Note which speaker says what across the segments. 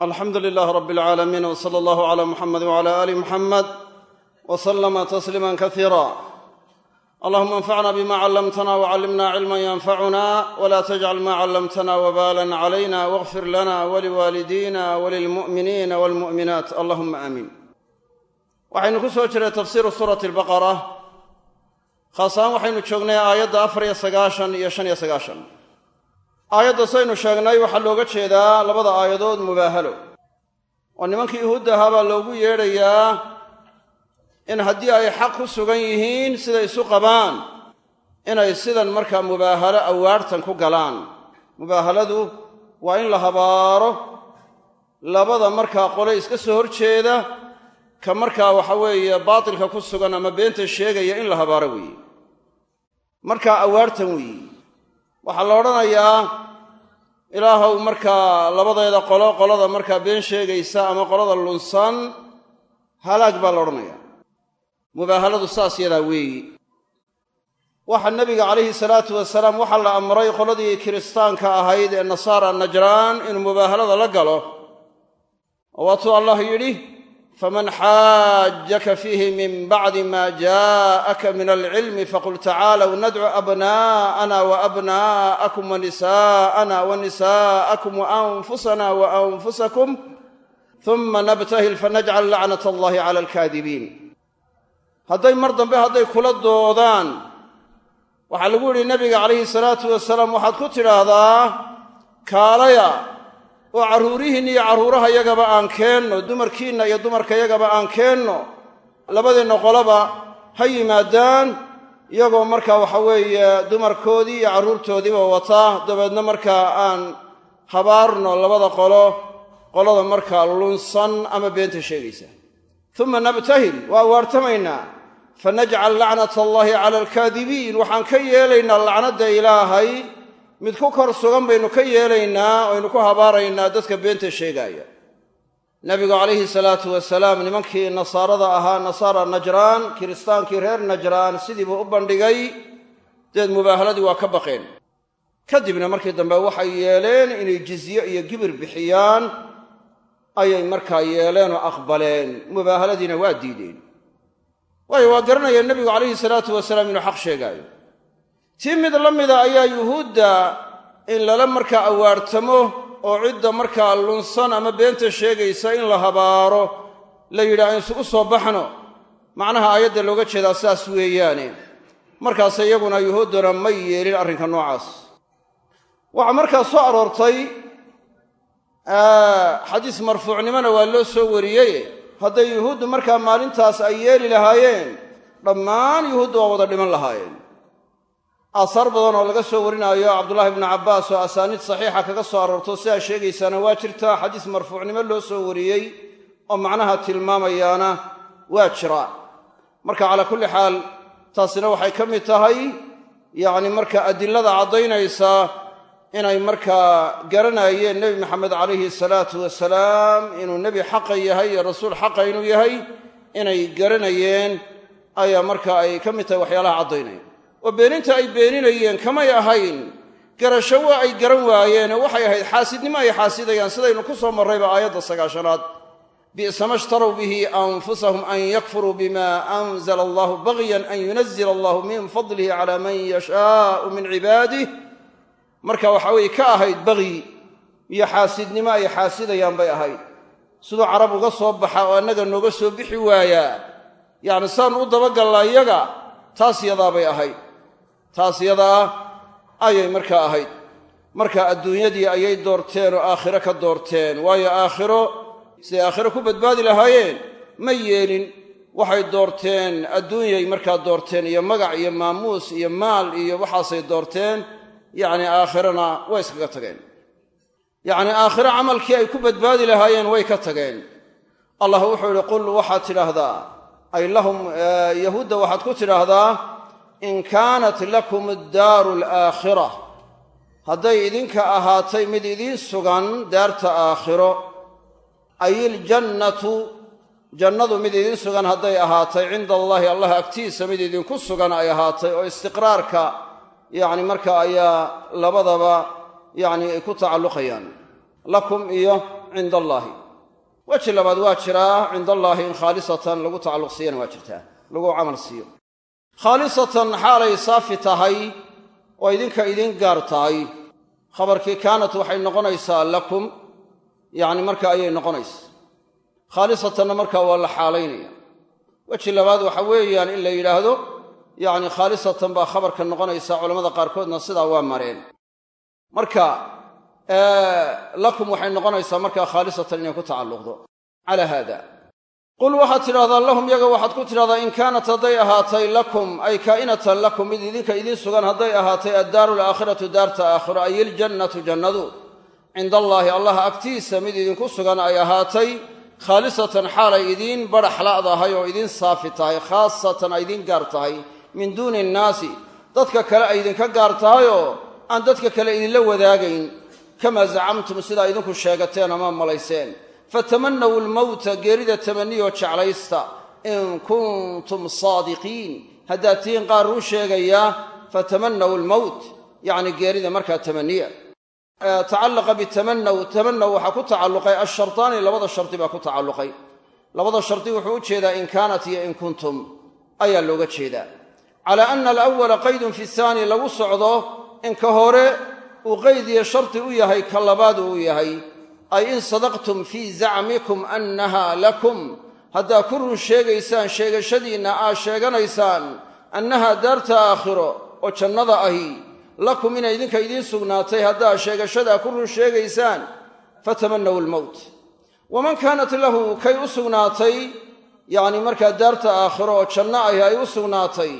Speaker 1: alxamdu lilaah rab alcaalamiin w sala allahu cala muxamed wcala aali muxamed w slama tasliima kasiira allahuma anfacna bima callamtana wcallimna cilman yanfacuna wla tajcal ma callamtana wbalan calayna wاغfir lana waliwaalidina walilmu'miniina walmu'minaat allahuma aamiin waxaynu ku soo jiray tafsiiru suurati albaqara khaas ahaan waxaynu joognay aayadda afar iyo sagaashan iyo shan iyo sagaashan aayadda saynu sheegnay waxaa looga jeedaa labada aayadood mubaahalo. Oo nimankii yuhuudda ahaa baa loogu yeedhayaa in haddii ay xaq ku sugan yihiin siday isu qabaan inay sidan markaa mubaahalo awaarhtan ku galaan. Mubaahaladu waa in la habaaro labada markaa qole iska soo hor jeeda ka markaa waxa weeye baatilka ku sugan ama beenta sheegaya in la habaaro weeye. Markaa awaartan weeye waxaa la odhanayaa ilaahow markaa labadeeda qolo qolada markaa been sheegaysa ama qolada lunsan halaag baa la odhanayaa mubaahaladu saas yadaa weeyi. Waxaa nebiga calayhi salaatu wasalaam waxaa la amray qoladii kiristaanka ahayd ee nasaara najraan inuu mubaahalada la galo. Waatuu allah yidhi faman xaajaka fiihi min bacdi ma jaءaka min alcilmi faqul tacaalow nadcu abna'ana waabna'akum wanisa'ana wanisa'akum waanfusana waanfusakum uma nabtahil fanajcal lacnat allahi cala alkaadibiin hadday mar dambe hadday kula doodaan waxaa lagu yidhi nabiga calayhi salaatu wasalaam waxaad ku tidhaahdaa kaalaya oo carruurihiinna iyo carruuraha yagaba aan keenno dumarkiinna iyo dumarka yagaba aan keenno labadeenna qoloba ha yimaadaan iyagoo markaa waxa weeye dumarkoodii iyo carruurtoodiiba wataa dabeedna markaa aan habaarno labada qolo qolada markaa lunsan ama beenta sheegaysa. Uma nabtahil waa waartamaynaa. Fanajcal lacnata allaahi cala alkaadibiin waxaan ka yeelaynaa lacnadda ilaahay mid ku kor sugan baynu ka yeelaynaa aynu ku habaaraynaa dadka beenta sheegaaya nebigu calayhi salaatu wasalaam nimankii nasaarada ahaa nasaara najraan kiristaankii reer najraan sidiibuu u bandhigay deed mubaahaladii waa ka baqeen. Kadibna markii dambe waxay yeeleen inay jizye iyo gibir bixiyaan ayay markaa yeeleen oo aqbaleen mubaahaladiina waa diideen. Waayo waa garanayeen nebigu calayhi salaatu wasalaam inuu xaq sheegaayo tii mid la mida ayaa yuhuudda in lala markaa awaartamo oo cidda markaa lunsan ama beenta sheegaysa in la habaaro la yidhi aan isugu soo baxno. Macnaha aayadda looga jeedaa saas weeyaane. Markaase iyaguna yuhuudduna may yeelin arrinka noocaas. Waxaa markaa soo aroortay xadiis marfuucnimona waa loo soo wariyey. Hadday yuhuuddu markaa maalintaas ay yeeli lahaayeen dhammaan yuhuuddu waa wada dhiman lahaayeen aasaar badan oo laga soo warinaayo cabdullaahi ibnu cabbaas oo asaaniid saxiixa kaga soo aroorto sidaa sheegaysaana waa jirtaa xadiis marfuucnimo loo soo wariyey oo macnaha tilmaamayaana waa jira. Marka calaa kulli xaal taasina waxay ka mid tahay yacni marka adilada caddaynaysa inay markaa garanayeen nebi maxamed calayhi salaatu wasalaam inuu nebi xaqa yahay iyo rasuul xaqa inuu yahay inay garanayeen ayaa marka ay ka mid tahay waxyaalaha caddaynaya oo beeninta ay beeninayeen kamay ahayn garasho waa ay garan waayeen oo waxay ahayd xaasidnimo ay xaasidayaan sidaynu ku soo marrayba aayadda sagaashanaad. Bi'sama shtarow bihi anfusahum an yakfuruu bima anzala allahu bagyan an yunazila allahu min fadlihi cala man yashaau min cibaadih marka waxa weeye ka ahayd baqyi iyo xaasidnimo ay xaasidayaan bay ahayd. Siduu carab uga soo baxa oo annaga nooga soo bixi waayaa yacni saan u dabagallaa iyaga taas yadaabay ahayd taas yadaa ayay markaa ahayd. Marka adduunyadii ayay doorteen oo aakhiro ka doorteen waayo aakhiro siday aakhiro ku badbaadi lahaayeen? Ma yeelin waxay doorteen adduunyay markaa doorteen iyo magac iyo maamuus iyo maal iyo waxaasay doorteen yacni aakhirana way iskaga tageen. Yacni aakhiro camalkii ay ku badbaadi lahaayeen way ka tageen. Allah wuxuu idhi qul waxaad tidhaahdaa ay lahum yahuudda waxaad ku tidhaahdaa in kaanat lakum addaaru alaakhira. Hadday idinka ahaatay mid idiin sugan daarta aakhiro. Ay iljannatu jannadu mid idiin sugan hadday ahaatay cinda allaahi allah agtiisa mid idinku sugan ay ahaatay oo istiqraarka yacni marka ayaa labadaba yacni ay ku tacalluqayaan. Lakum iyo cinda allaahi weji labaad waa jiraa cinda allaahi in khaalisatan lagu tacalluq siiyana waa jirtaa lagu camal siiyo khaalisatan xaalay saafi tahay oo idinka idiin gaar tahay. Khabarkii kaanat waxay noqonaysaa lakum yacni marka ayay noqonaysa khaalisatanna markaa waa la xaalaynaya. Weji labaad waxa weeyaan in la yidhaahdo yacni khaalisatan baa khabarka noqonaysa culamada qaarkoodna sidaa waa mareen. Marka lakum waxay noqonaysaa markaa khaalisatan inay ku tacalluqdo. Calaa haada qul waxaad tidhahdaa lahum yaga waxaad ku tidhahdaa in kaanat hadday ahaatay lakum ay kaa'inatan lakum mid idinka idiin sugan hadday ahaatay addaaru alaakhiratu daarta aakhiro ay iljannatu jannadu. Cinda allaahi allah agtiisa mid idinku sugan ay ahaatay khaalisatan xaalay idiin badhax la'dahay oo idiin saafi tahay khaasatan ay idiin gaar tahay min duuni innaasi dadka kale ay idinka gaar tahayoo aan dadka kale idinla wadaagayn kamaa zacamtum sidaa idinku sheegateen ama malayseen fatamannaw almowta geerida tamanniyoo jeclaysta. in kuntum saadiqiin haddaad tihiin qaar run sheegayaa fatamannaw almowt yacni geerida markaa tamaniya. Tacallaqa bitamannaw tamannaw waxaa ku tacalluqay ashartaani labada shardi baa ku tacalluqay. Labada shardi wuxuu u jeedaa in kaanat iyo in kuntum ayaa looga jeedaa. Calaa anna alawala qaydun fi haani lagu socdo in ka hore uu qayd iyo shardi u yahay ka labaad uu yahay ay in sadaqtum fii zacmikum annaha lakum. Haddaad ku run sheegaysaan sheegashadiinna aad sheeganaysaan annahaa daarta aakhiro oo jannada ahi. Lakum inay idinka idiin sugnaatay haddaad sheegashadaa ku run sheegaysaan fatamannaw almowt waman kaanat lahu kay u sugnaatay yacni markaa daarta aakhiro oo janno ahi ay u sugnaatay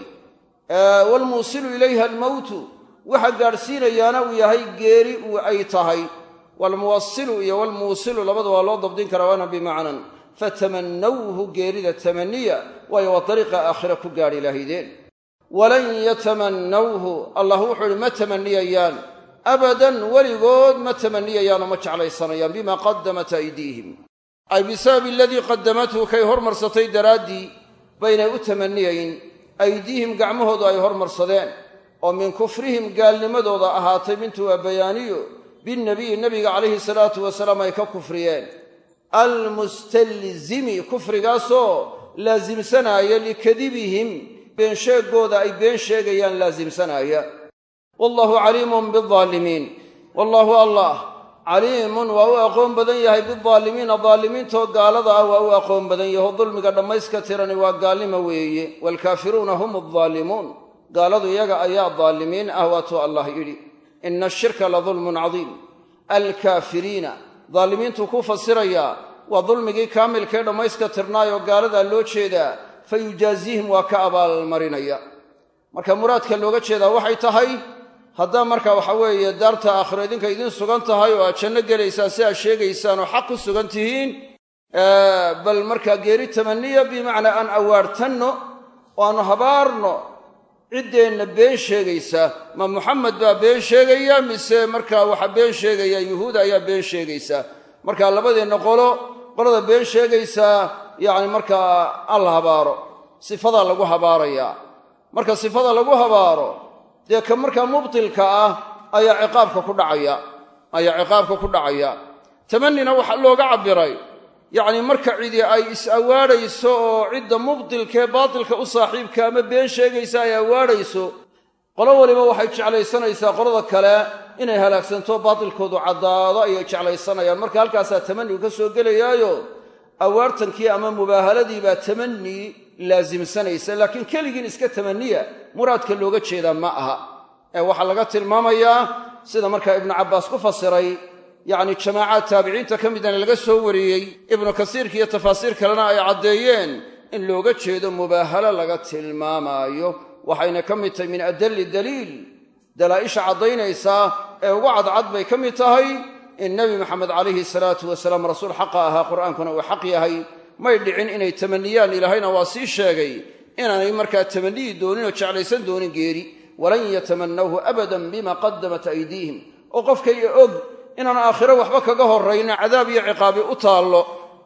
Speaker 1: waalmuusilu ilayha almowtu waxa gaadhsiinayaana uu yahay geeri uu ay tahay waalmuwasilu iyo waalmuusilu labada waa loo dabdin karaa waana bimacnan fatamannawhu geerida tamaniya waayo waa dariiqa aakhira ku gaadhi lahaydeen walan yatamannawhu allah wuxuu ihi ma tamaniyayaan abadan weligood ma tamaniyayaan oo ma jeclaysanayaan bima qadamat aydiihim ay bisababi aladii qadamathu kay hormarsatay daraaddii baynay u tamaniyayn aydiihim gacmahoodu ay hormarsadeen oo min kufrihim gaalnimadooda ahaatay mintu waa bayaaniyo binnabiyi nebiga calayhi salaatu wasalaam ay ka kufriyeen almustalzimi kufrigaasoo laasimsanaaya likadibihim beensheegooda ay been sheegayaan laasimsanaaya wallahu caliimun biaalimiin wallaahu allah caliimun waa u aqoon badan yahay bidaalimiina daalimiintoo gaalada ah waa u aqoon badan yaho dulmiga dhammayska tirani waa gaalnimo weeye waalkaafiruuna hum addaalimuun gaaladu iyaga ayaa daalimiin ah waatuu allah yidhi ina ashirka la dulmun cadiim. Alkaafiriina daalimiintuu ku fasirayaa waa dulmigii kaamilkee dhammayska tirnaayoo gaaladaa loo jeedaa fa yujaazihim waa ka abaalmarinaya. Marka muraadka looga jeedaa waxay tahay haddaa marka waxa weeye daarta aakhiro idinka idiin sugan tahay oo aad janno gelaysaan si aad sheegaysaan oo xaq ku sugan tihiin bal markaa geeri tamaniya bimacnaa aan awaartanno oo aanu habaarno ciddeenna been sheegaysa ma muxamed baa been sheegaya mise markaa waxa been sheegaya yuhuuda ayaa been sheegaysa. Marka labadeenna qolo qolada been sheegaysaa yacni markaa aan habaaro sifadaa lagu habaarayaa marka sifada lagu habaaro dee ka markaa mubtilka ah ayaa ciqaabka ku dhacaya ayaa ciqaabka ku dhacaya. Tamannina waxaa looga cabbiray yacni marka cidi ay is-awaadhayso oo cidda mubtilkee baatilka u saaxiibka ama been sheegaysa ay awaadhayso qolo waliba waxay jeclaysanaysaa qolada kale inay halaagsanto baatilkoodu caddaado ayay jeclaysanayaan. Marka halkaasaa tamannigu ka soo gelayaayo awaartankii ama mubaahaladii baa tamannii laasimsanaysa. Laakiin keligiin iska tamaniya muraadka looga jeedaa ma aha. Ee waxaa laga tilmaamayaa sida markaa ibnu cabbaas ku fasiray yacni jamaacaad taabiciinta ka midana laga soo wariyey ibnu kasiirka iyo tafaasiir kalena ay caddeeyeen in looga jeedo mubaahalo laga tilmaamaayo waxayna ka mid tahay min adalli daliil dalaa'isha caddaynaysaa ee ugu cadcad bay ka mid tahay in nebi maxamed calayhi salaatu wasalaam rasuul xaqa ahaa qur'aankuna uu xaq yahay. May dhicin inay tamaniyaan ilaahayna waa sii sheegay inaanay markaa tamaniyi doonin oo jeclaysan doonin geeri. Walan yatamannawhu abadan bima qadamat aydiihim. Oo qofkay og inaan aakhiro waxba kaga horraynin cadaab iyo ciqaabi u taallo.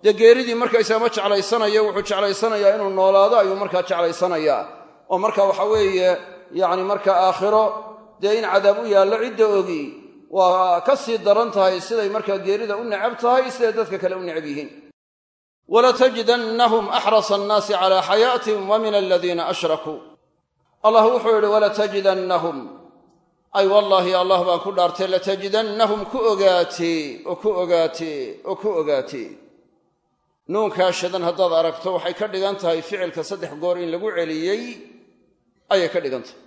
Speaker 1: Dee geeridii markaysaga ma jeclaysanayo wuxuu jeclaysanayaa inuu noolaado ayuu markaa jeclaysanayaa. Oo marka waxa weeye yacni marka aakhiro dee in cadaab u yaallo cidda ogi waa ka sii daran tahay siday markaa geerida u necab tahay siday dadka kale u necab yihiin. Walatajidannahum axrasa annaasi calaa xayaatin wa min aladiina ashrakuu. Allah wuxuu yidhi walatajidannahum ay wallaahi allah baan ku dhaartay latajidannahum ku ogaatee oo ku ogaatee oo ku ogaatee nuunkaa shadan haddaad aragto waxay ka dhigan tahay ficilka saddex goor in lagu celiyey ayay ka dhigan tahay.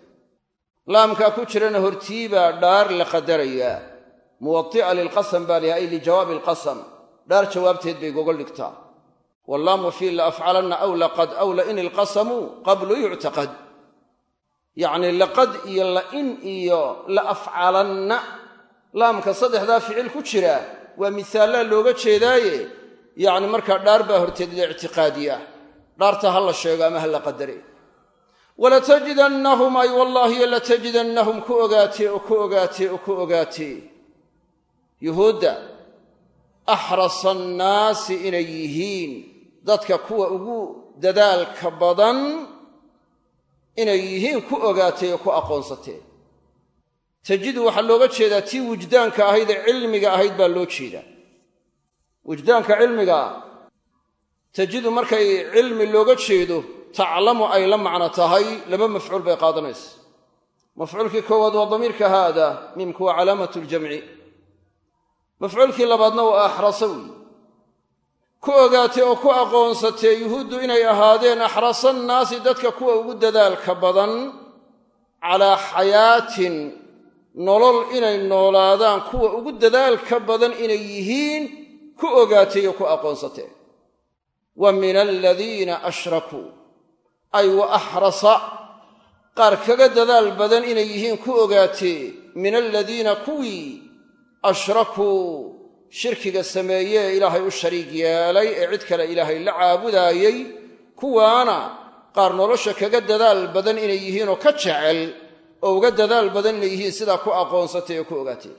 Speaker 1: Laamkaa ku jirana hortiibaa dhaar la qadarayaa. Muwadi'a lilqasam baa liha ay lijawaabi alqasam dhaar jawaabteed bay gogol dhigtaa. Wallaamu fii la afcalanna aw laqad aw lain ilqasamu qablu yuctaqad yacnii laqad iyo la'in iyo la afcalanna. Laamka saddexdaa ficil ku jira waa misaalaa looga jeedaaye. Yacni markaa dhaar baa horteed la ictiqaadiya. Dhaarta ha la sheego ama ha la qadare. Walatajidannahum ay wallaahiyo latajidannahum ku ogaatee oo ku ogaatee oo ku ogaatee yuhuudda axrasa annaasi inay yihiin. Dadka kuwa ugu dadaalka badan inay yihiin ku ogaatay oo ku aqoonsatee. Tajidu waxaa looga jeedaa tii wujdaanka ahayd ee cilmiga ahayd baa loo jeedaa. Wujdaanka cilmigaa tajidu markay cilmi looga jeedo taclamu ay la macno tahay laba mafcuul bay qaadanaysa. Mafcuulkii koowaad waa damiirka haada mimku waa calaamatu ljamci mafcuulkii labaadna waa axrasa weyi ku ogaatay oo ku aqoonsatee yuhuuddu inay ahaadeen axrasa annaasi dadka kuwa ugu dadaalka badan calaa xayaatin nolol inay noolaadaan kuwa ugu dadaalka badan inay yihiin ku ogaatay oo ku aqoonsatee. Wa min aladiina ashrakuu ay wa axrasa qaar kaga dadaal badan inay yihiin ku ogaatee min aladiina kuwii ashrakuu shirkiga sameeyee ilaahay u shariig yeelay ee cid kale ilaahay la caabudaayey kuwaana qaar nolosha kaga dadaal badan inay yihiin oo ka jecel oo uga dadaal badan inay yihiin sidaa ku aqoonsatay oo ku ogaatay.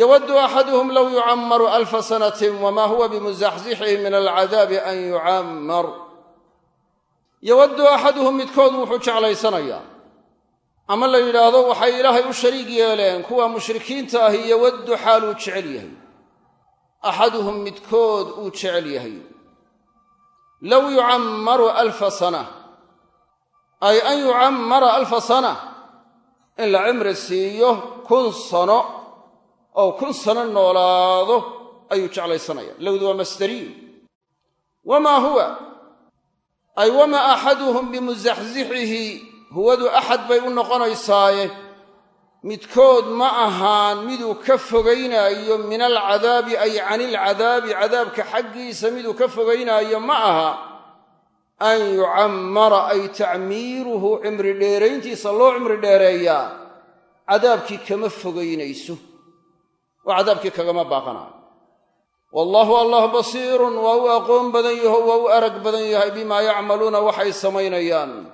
Speaker 1: Yawaddu axaduhum low yucammaru alfa sanatin wamaa huwa bimusaxsixihi min alcadaabi an yucammar. Yawaddu axaduhum midkood wuxuu jeclaysanayaa. Ama la yidhaahdo waxay ilaahay u shariig yeeleen kuwa mushrikiinta ahi yawaddu xaaluu jecel yahay axaduhum midkood uu jecel yahay. Low yucammaru alfa sana ay an yucammara alfa sana in la cimri siiyo kun sano oo kun sano noolaado ayuu jeclaysanaya lowdu waa masdariin wamaa huwa? Ay wamaa axaduhum bimusaxsixihi huwadu axad bay u noqonaysaaye midkood ma ahaan miduu ka fogaynaayo min alcadaabi ay cani ilcadaabi cadaabka xaggiisa miduu ka fogaynaayo ma aha an yucammara ay tacmiiruhu cimri dheerayntiisa loo cimri dheereeyaa. Cadaabkii kama fogaynayso. Oo cadaabkii kagama baaqanaayo wallaahu allah basiirun waa u aqoon badan yaho waa u arag badan yahay bimaa yacmaluuna waxay samaynayaan.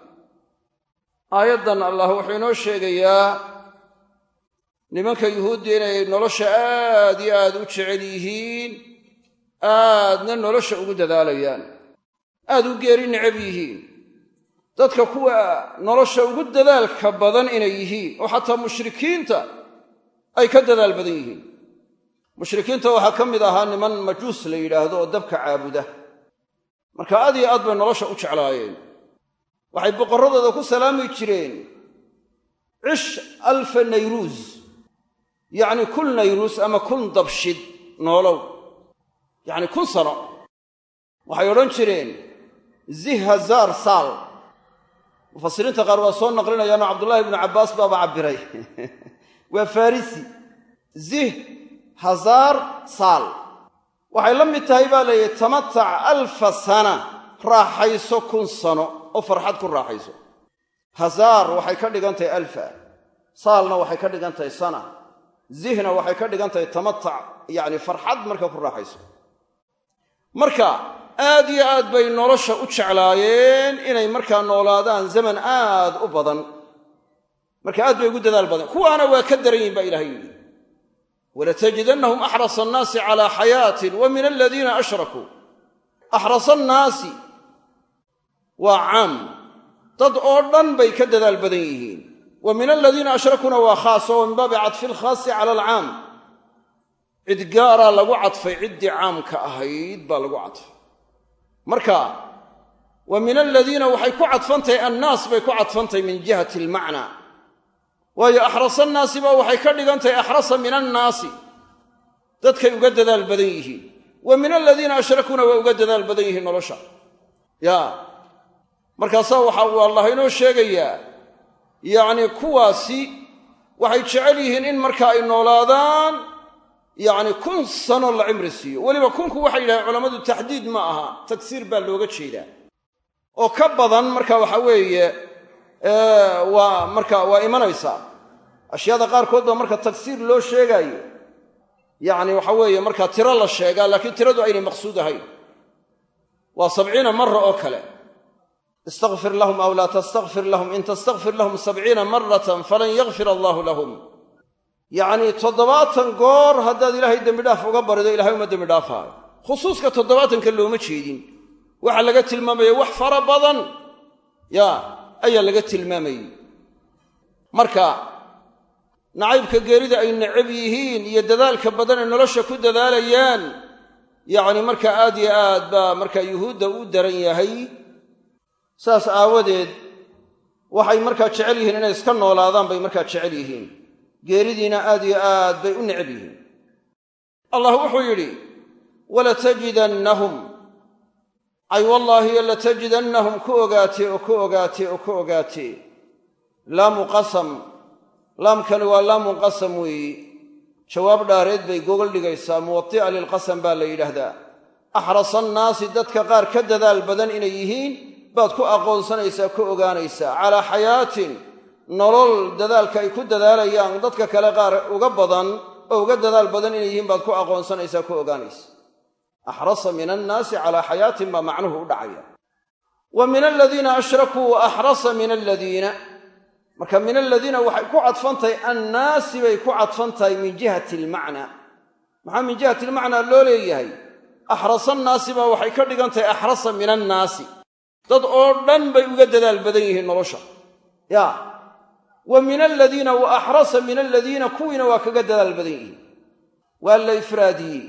Speaker 1: Aayaddan allah wuxuu inoo sheegayaa nimanka yuhuudda inay nolosha aad iyo aad u jecel yihiin aadna nolosha ugu dadaalayaan aad u geeri necab yihiin. Dadka kuwa nolosha ugu dadaalka badan inay yihiin oo xataa mushrikiinta ay ka dadaal badan yihiin. Mushrikiinta waxaa ka mid ahaa niman majuus la yidhaahdo oo dabka caabuda. Marka aad iyo aad bay nolosha u jeclaayeen. Waxay boqorradooda ku salaami jireen. Cish alfa nayruus yacni kun nayruus ama kun dabshid noolow. Yacni kun sano. Waxay odhan jireen zih hazaar saal. Mufasiriinta qaar waa soo naqlinayaanoo cabdullaahi ibnu cabbaas baaba cabbiray. Waa farisi. Zih hazaar saal. Waxay la mid tahay baa leeyahy tamatac alfa sana. Raaxayso kun sano oo farxad ku raaxayso. Hazaar waxay ka dhigan tahay alfa. Saalna waxay ka dhigan tahay sana zihna waxay ka dhigan tahay tamatac yacni farxad marka ku raaxayso. Marka aad iyo aad bay nolosha u jeclaayeen inay markaa noolaadaan zaman aad u badan. Marka aad bay ugu dadaal badan. Kuwaana waa ka daran yihiin baa ilahay yidhi. Walatajidannahum axrasa annaasi calaa xayaatin wa min aladiina ashrakuu axrasa annaasi. Waa caam dad oo dhan bay ka dadaal badan yihiin wa min aladiina ashrakuuna waa khaas oo min baabi cadfi lkhaasi cala alcaam cid gaaraa lagu cadfay ciddii caamka ahayd baa lagu cadfay. Marka wa min aladiina waxay ku cadfantahay annaas bay ku cadfantahay min jihati almacnaa waayo axrasa annaasi baa waxay ka dhigantahay axrasa min annaasi. Dadkay uga dadaal badan yihiin. Wa min aladiina ashrakuuna waa uga dadaal badan yihiin nolosha. Ya markaasaa waxa uu allah inoo sheegayaa yacni kuwaasi waxay jecel yihiin in marka ay noolaadaan yacni kun sano la cimri siiyo. Weliba kunku waxay yidhahdeen culammadu taxdiid ma aha tagsiir baa looga jeedaa. Oo ka badan marka waxa weeye waa marka waa imanaysaa ashyaada qaarkood baa marka tagsiir loo sheegaayo. Yacni waxa weeye markaa tiro la sheegaa laakiin tiradu aynay maqsuud ahayn. Waa sabciina mara oo kale istakfir lahum aw laa tastakfir lahum in tastakfir lahum sabciina maratan falan yakfir allaahu lahum yacnii toddobaatan goor haddaad ilaahay dembidhaaf uga barido ilahay uma dembidhaafaayo khusuuska toddobaatanka looma jeedin waxaa laga tilmaamaya wax fara badan ya ayaa laga tilmaamayey marka nacaybka geerida ay necab yihiin iyo dadaalka badan ee nolosha ku dadaalayaan yacni marka aad yo aad baa marka yuhuudda u daran yahay saas aawadeed waxay markaa jecel yihiin inay iska noolaadaan bay markaa jecel yihiin. Geeridiina aad yo aad bay u necab yihiin. Allah wuxuu yidhi walatajidannahum ay wallaahi latajidannahum ku ogaatee oo ku ogaatee oo ku ogaatee. Laamu qasam laamkani waa laamun qasam weeyi. Jawaab dhaareed bay gogol dhigaysaa muwati'a lilqasam baa la yidhaahdaa. Axrasa annaasi dadka qaar ka dadaal badan inay yihiin baad ku aqoonsanaysaa ku ogaanaysaa. Calaa xayaatin nolol dadaalka ay ku dadaalayaan dadka kale qaar uga badan oo uga dadaal badan inay yihiin baad ku aqoonsanaysaa ku ogaanaysa axrasa min annaasi calaa xayaatin baa macnuhu u dhacaya. Wa min aladiina ashrakuu axrasa min aladiina marka min aladiina waxay ku cadfantahay annaasi bay ku cadfan tahay min jihati almacnaa maxaa min jihati almacnaa loo leeyahay? Axrasa annaasi baa waxay ka dhigan tahay axrasa min annaasi dad oo dhan bay uga dadaal badan yihiin nolosha. Ya. Wa min aladiina wa axrasa min aladiina kuwiina waa kaga dadaal badan yihiin. Waa la ifraadiyey.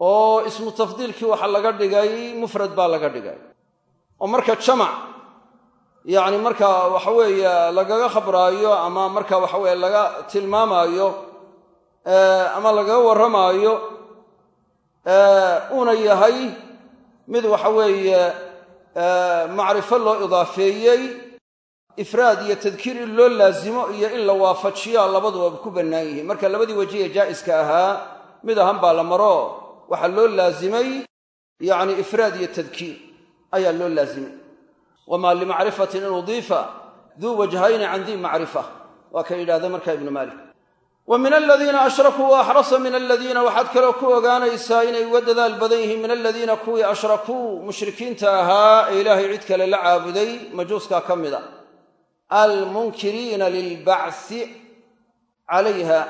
Speaker 1: Oo ismu tafdiilkii waxaa laga dhigay mufrad baa laga dhigay. Oo marka jamac yacni marka waxa weeye lagaga khabraayo ama marka waxa weye laga tilmaamaayo ama lagaga warramaayo uuna yahay mid waxa weeye macrifo loo idaafeeyey ifraad iyo tadkiir in loo laasimo iyo in la waafajiyaa labaduba ku bannaan yihiin. Marka labadii wajiye jaa'iska ahaa mid ahan baa la maro waxaa loo laasimay yacni ifraad iyo tadkiir ayaa loo laasimay wamaa limacrifatin in udiifa duu wajhayni can dii macrifa waa ka yidhahda marka ibnu maalik wa min aladiina ashrakuu wa axrasa min aladiina waxaad kaloo ku ogaanaysaa inay uga dadaal badan yihiin min aladiina kuwii ashrakuu mushrikiinta ahaa ee ilaahay cid kale la caabuday majuuskaa ka mid a almunkiriina lilbacsi calayha.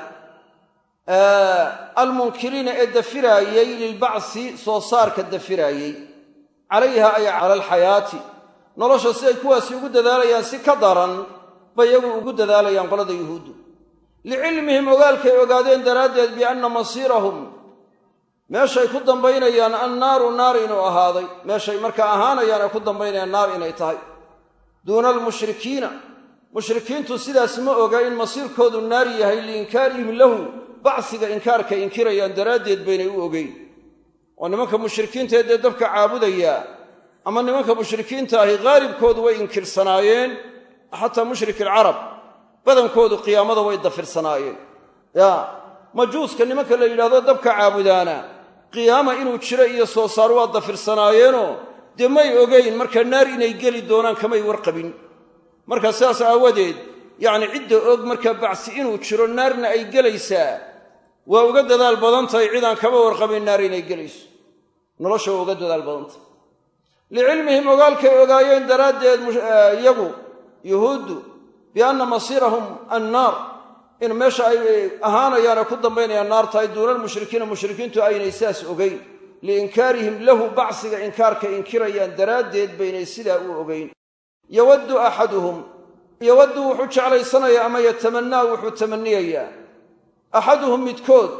Speaker 1: Almunkiriina ee dafiraayey lilbacsi soo saarka dafiraayey calayha ay cala alxayaati nolosha siday kuwaasi ugu dadaalayaan si ka daran bay iyagu ugu dadaalayaan qolada yuhuuddu licilmihim ogaalkay ogaadeen daraaddeed bianna masiirahum meeshay ku dambaynayaan annaaru naar inuu ahaaday. meeshay markaa ahaanayaan ay ku dambaynayaan naar inay tahay. duuna almushrikiina mushrikiintu sidaas ma oga in masiirkoodu naar yahay liinkaarihim lahu bacsiga inkaarkay inkirayaan daraaddeed baynay u ogeyn. oo nimanka mushrikiintaee dee dabka caabudayaa ama nimanka mushrikiinta ahi haalibkoodu way inkirsanaayeen xataa mushrik alcarab badankoodu qiyaamada way dafirsanaayeen yaa majuuska nimanka la yidhahdo dabka caabudaana. Qiyaama inuu jiro iyo soo saar waa dafirsanaayeeno dee may ogeyn marka naar inay geli doonaan kamay warqabin. Marka sidaas aawadeed yacni cidda og markaa bacsi inuu jiro naarna ay gelaysaa. Waa uga dadaal badan tahay cidaan kama warqabin naar inay gelayso. Nolosha waa uga dadaal badan tahay. Licilmihim ogaalkay ogaayeen daraaddeed iyagu yuhuuddu bianna masiirahum annaar in meesha ay ahaanayaan ee ku dambaynayaan naar tahay duuna almushrikiina mushrikiintu aynay sidaas ogeyn. Liinkaarihim lahu bacsiga inkaarka inkirayaan daraaddeed baynay sidaa u ogeyn. Yawaddu axaduhum
Speaker 2: yowaddu wuxuu jeclaysanayaa ama yatamannaa wuxuu tamaniyayaa axaduhum midkood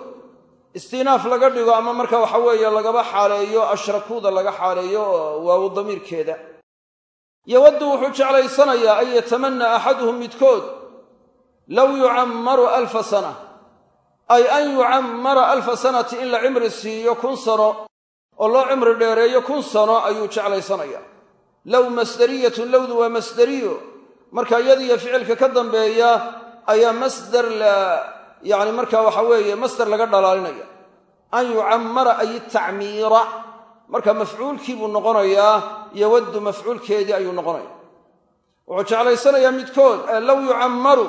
Speaker 2: istinaaf laga dhigo ama marka waxa weeye lagaba xaaleeyo ashrakuuda laga xaaleeyo waawu damiirkeeda yowaddu wuxuu jeclaysanayaa an yatamannaa axaduhum midkood. Low yucammaru alfa sana. Ay an yucammara alfa sanati in la cimri siiyo kun sano oo loo cimri dheereeyo kun sano ayuu jeclaysanayaa. Low masdariyatun lowdu waa masderiyo marka iyadiyo ficilka ka dambeeya ayaa masder la yacni marka waxa weeye masder laga dhalaalinaya. An yucammara ay tacmiira. Marka mafcuulkii buu noqonayaa yowaddu mafcuulkeedii ayuu noqonaya. Wuxuu jeclaysanayaa midkood low yucammaru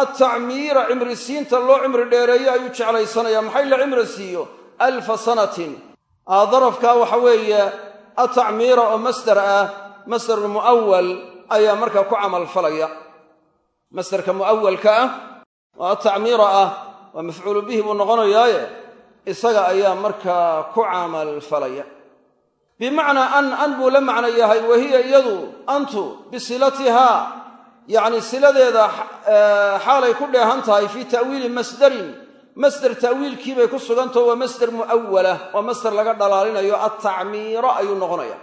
Speaker 2: altacmiira cimrisiinta loo cimri dheereeyo ayuu jeclaysanaya maxay la cimri siiyo? Alfa sanatin. Darafkaa waxa weeye atacmiira oo masder ah masderulmu'awal ayaa markaa ku camalfalaya masderka mu'awalka ah oo atacmiira ah waa mafcuulu bihi buu noqonayaaye isaga ayaa markaa ku camalfalaya bimacnaa an an buu la macno yahay wahiya iyadu antu bisilatihaa yacni siladeeda xaalay ku dheehan tahay fii ta'wiili masderin masder ta'wiilkii bay ku sugantaho waa masder mu'awalah waa masder laga dhalaalinayo attacmiira ayuu noqonaya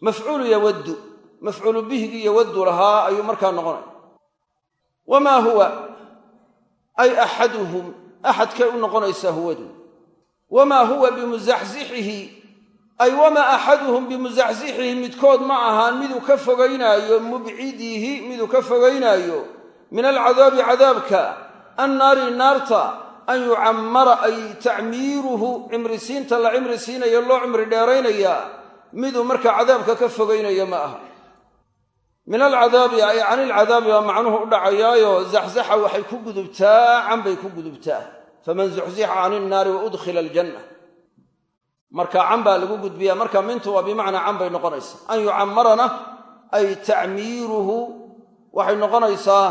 Speaker 2: mafcuulu yawaddu mafcuulu bihigii yawaddu lahaa ayuu markaa noqonaya. Wamaa huwa? Ay axaduhum axadkay u noqonaysaa huwadu wamaa huwa bimusaxsixihi ay wamaa axaduhum bimusaxsixihi midkood ma ahaan miduu ka fogaynaayo mubcidihi miduu ka fogaynaayo min alcadaabi cadaabka annaari naarta an yucammara ay tacmiiruhu cimrisiinta la cimri siinayo loo cimri dheeraynaya miduu markaa cadaabka ka fogaynaya ma aha. Min alcadaabi ay can ilcadaabi baa macnuhu u dhacayaayo zaxzaxa waxay ku gudubtaa can bay ku gudubtaa. Faman zuxzixa can innaari wa udkhila aljanna marka can baa lagu gudbiyaa. Marka mintu waa bimacnaa can bay noqonaysaa. An yucammarana ay tacmiiruhu waxay noqonaysaa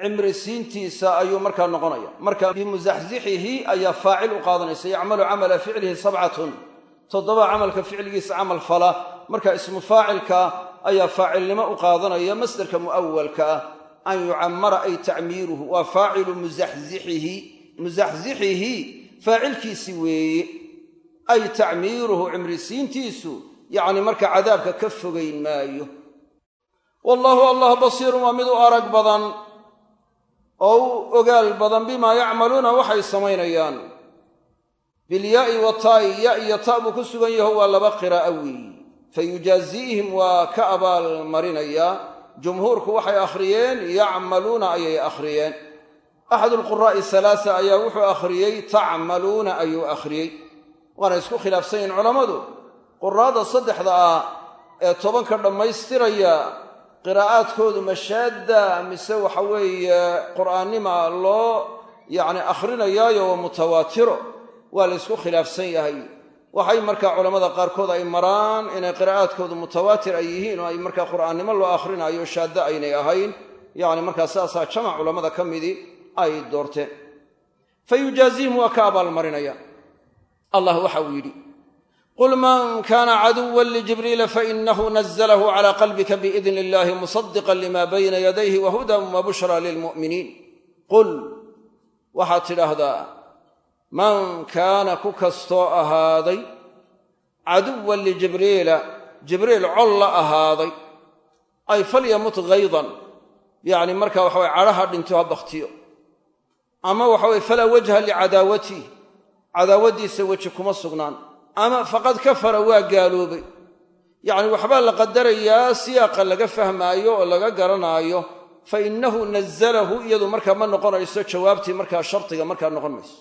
Speaker 2: cimrisiintiisa ayuu markaa noqonaya marka bimusaxsixihi ayaa faacil u qaadanaysa. Yacmalu camala ficlihi sabcatun. Toddoba camalka ficligiisa camal fala. Marka ismu faacilka ayaa faacilnimo u qaadanaya masderka mu'awalka ah an yucammara ay tacmiiruhu. Waa faacilu musaxsixihi musaxsixihi faacilkiisi weeye ay tacmiiruhu cimrisiintiisu yacni marka cadaabka ka fogayn maayo. Wallaahu allah basiirun waa mid u arag badan oo u ogaal badan bimaa yacmaluuna waxay samaynayaan. Bilyaa'i wa taa'i ya iyo ta buu ku sugan yaho waa laba qiraa'a weeyi fa yujaaziihim waa ka abaalmarinayaa jumhuurku waxay akhriyeen yacmaluuna ayay akhriyeen. Axad alquraa'i halaasa ayaa wuxuu akhriyey tacmaluuna ayuu akhriyey waana isku khilaafsan yihiin culammadu. Quraada saddexda ah ee tobanka dhammaystiraya qiraa'aadkoodu mashaadda mise waxa weeye qur'aannima loo yacni akhrinayaayo waa mutawaatiro waa la ysku khilaafsan yahay. Waxay markaa culammada qaarkood ay maraan inay qiraa'aadkoodu mutawaatir ay yihiin oo ay markaa qur'aannimo loo akhrinayo shaadda aynay ahayn. Yacni markaa saasaa jamac culammada ka midii ay doorteen. Fa yujaazihim waa ka abaalmarinaya allah waxa uu yidhi qul man kaana caduwan lijibriila fainahu nazalahu cala qalbika biidn illahi musadiqan lima bayna yadayhi wahudan wa bushra lilmu'miniin qul waxaad tidhaahdaa man kaana ku kastoo ahaaday caduwan lijibriila jibriil col la ahaaday ay falyamut haydan yacni marka waxa weye cadhaha dhinto ha bakhtiyo. Ama waxa weye falaa wajha licadaawatih cadaawaddiisa weji kuma sugnaan. Ama faqad kafara waa gaaloobay. Yacni waxbaa la qadarayaa siyaaqa laga fahmaayo oo laga garanaayo fa innahu nazalahu iyadu markaa ma noqonayso jawaabtii markaa shardiga markaa noqon mayso.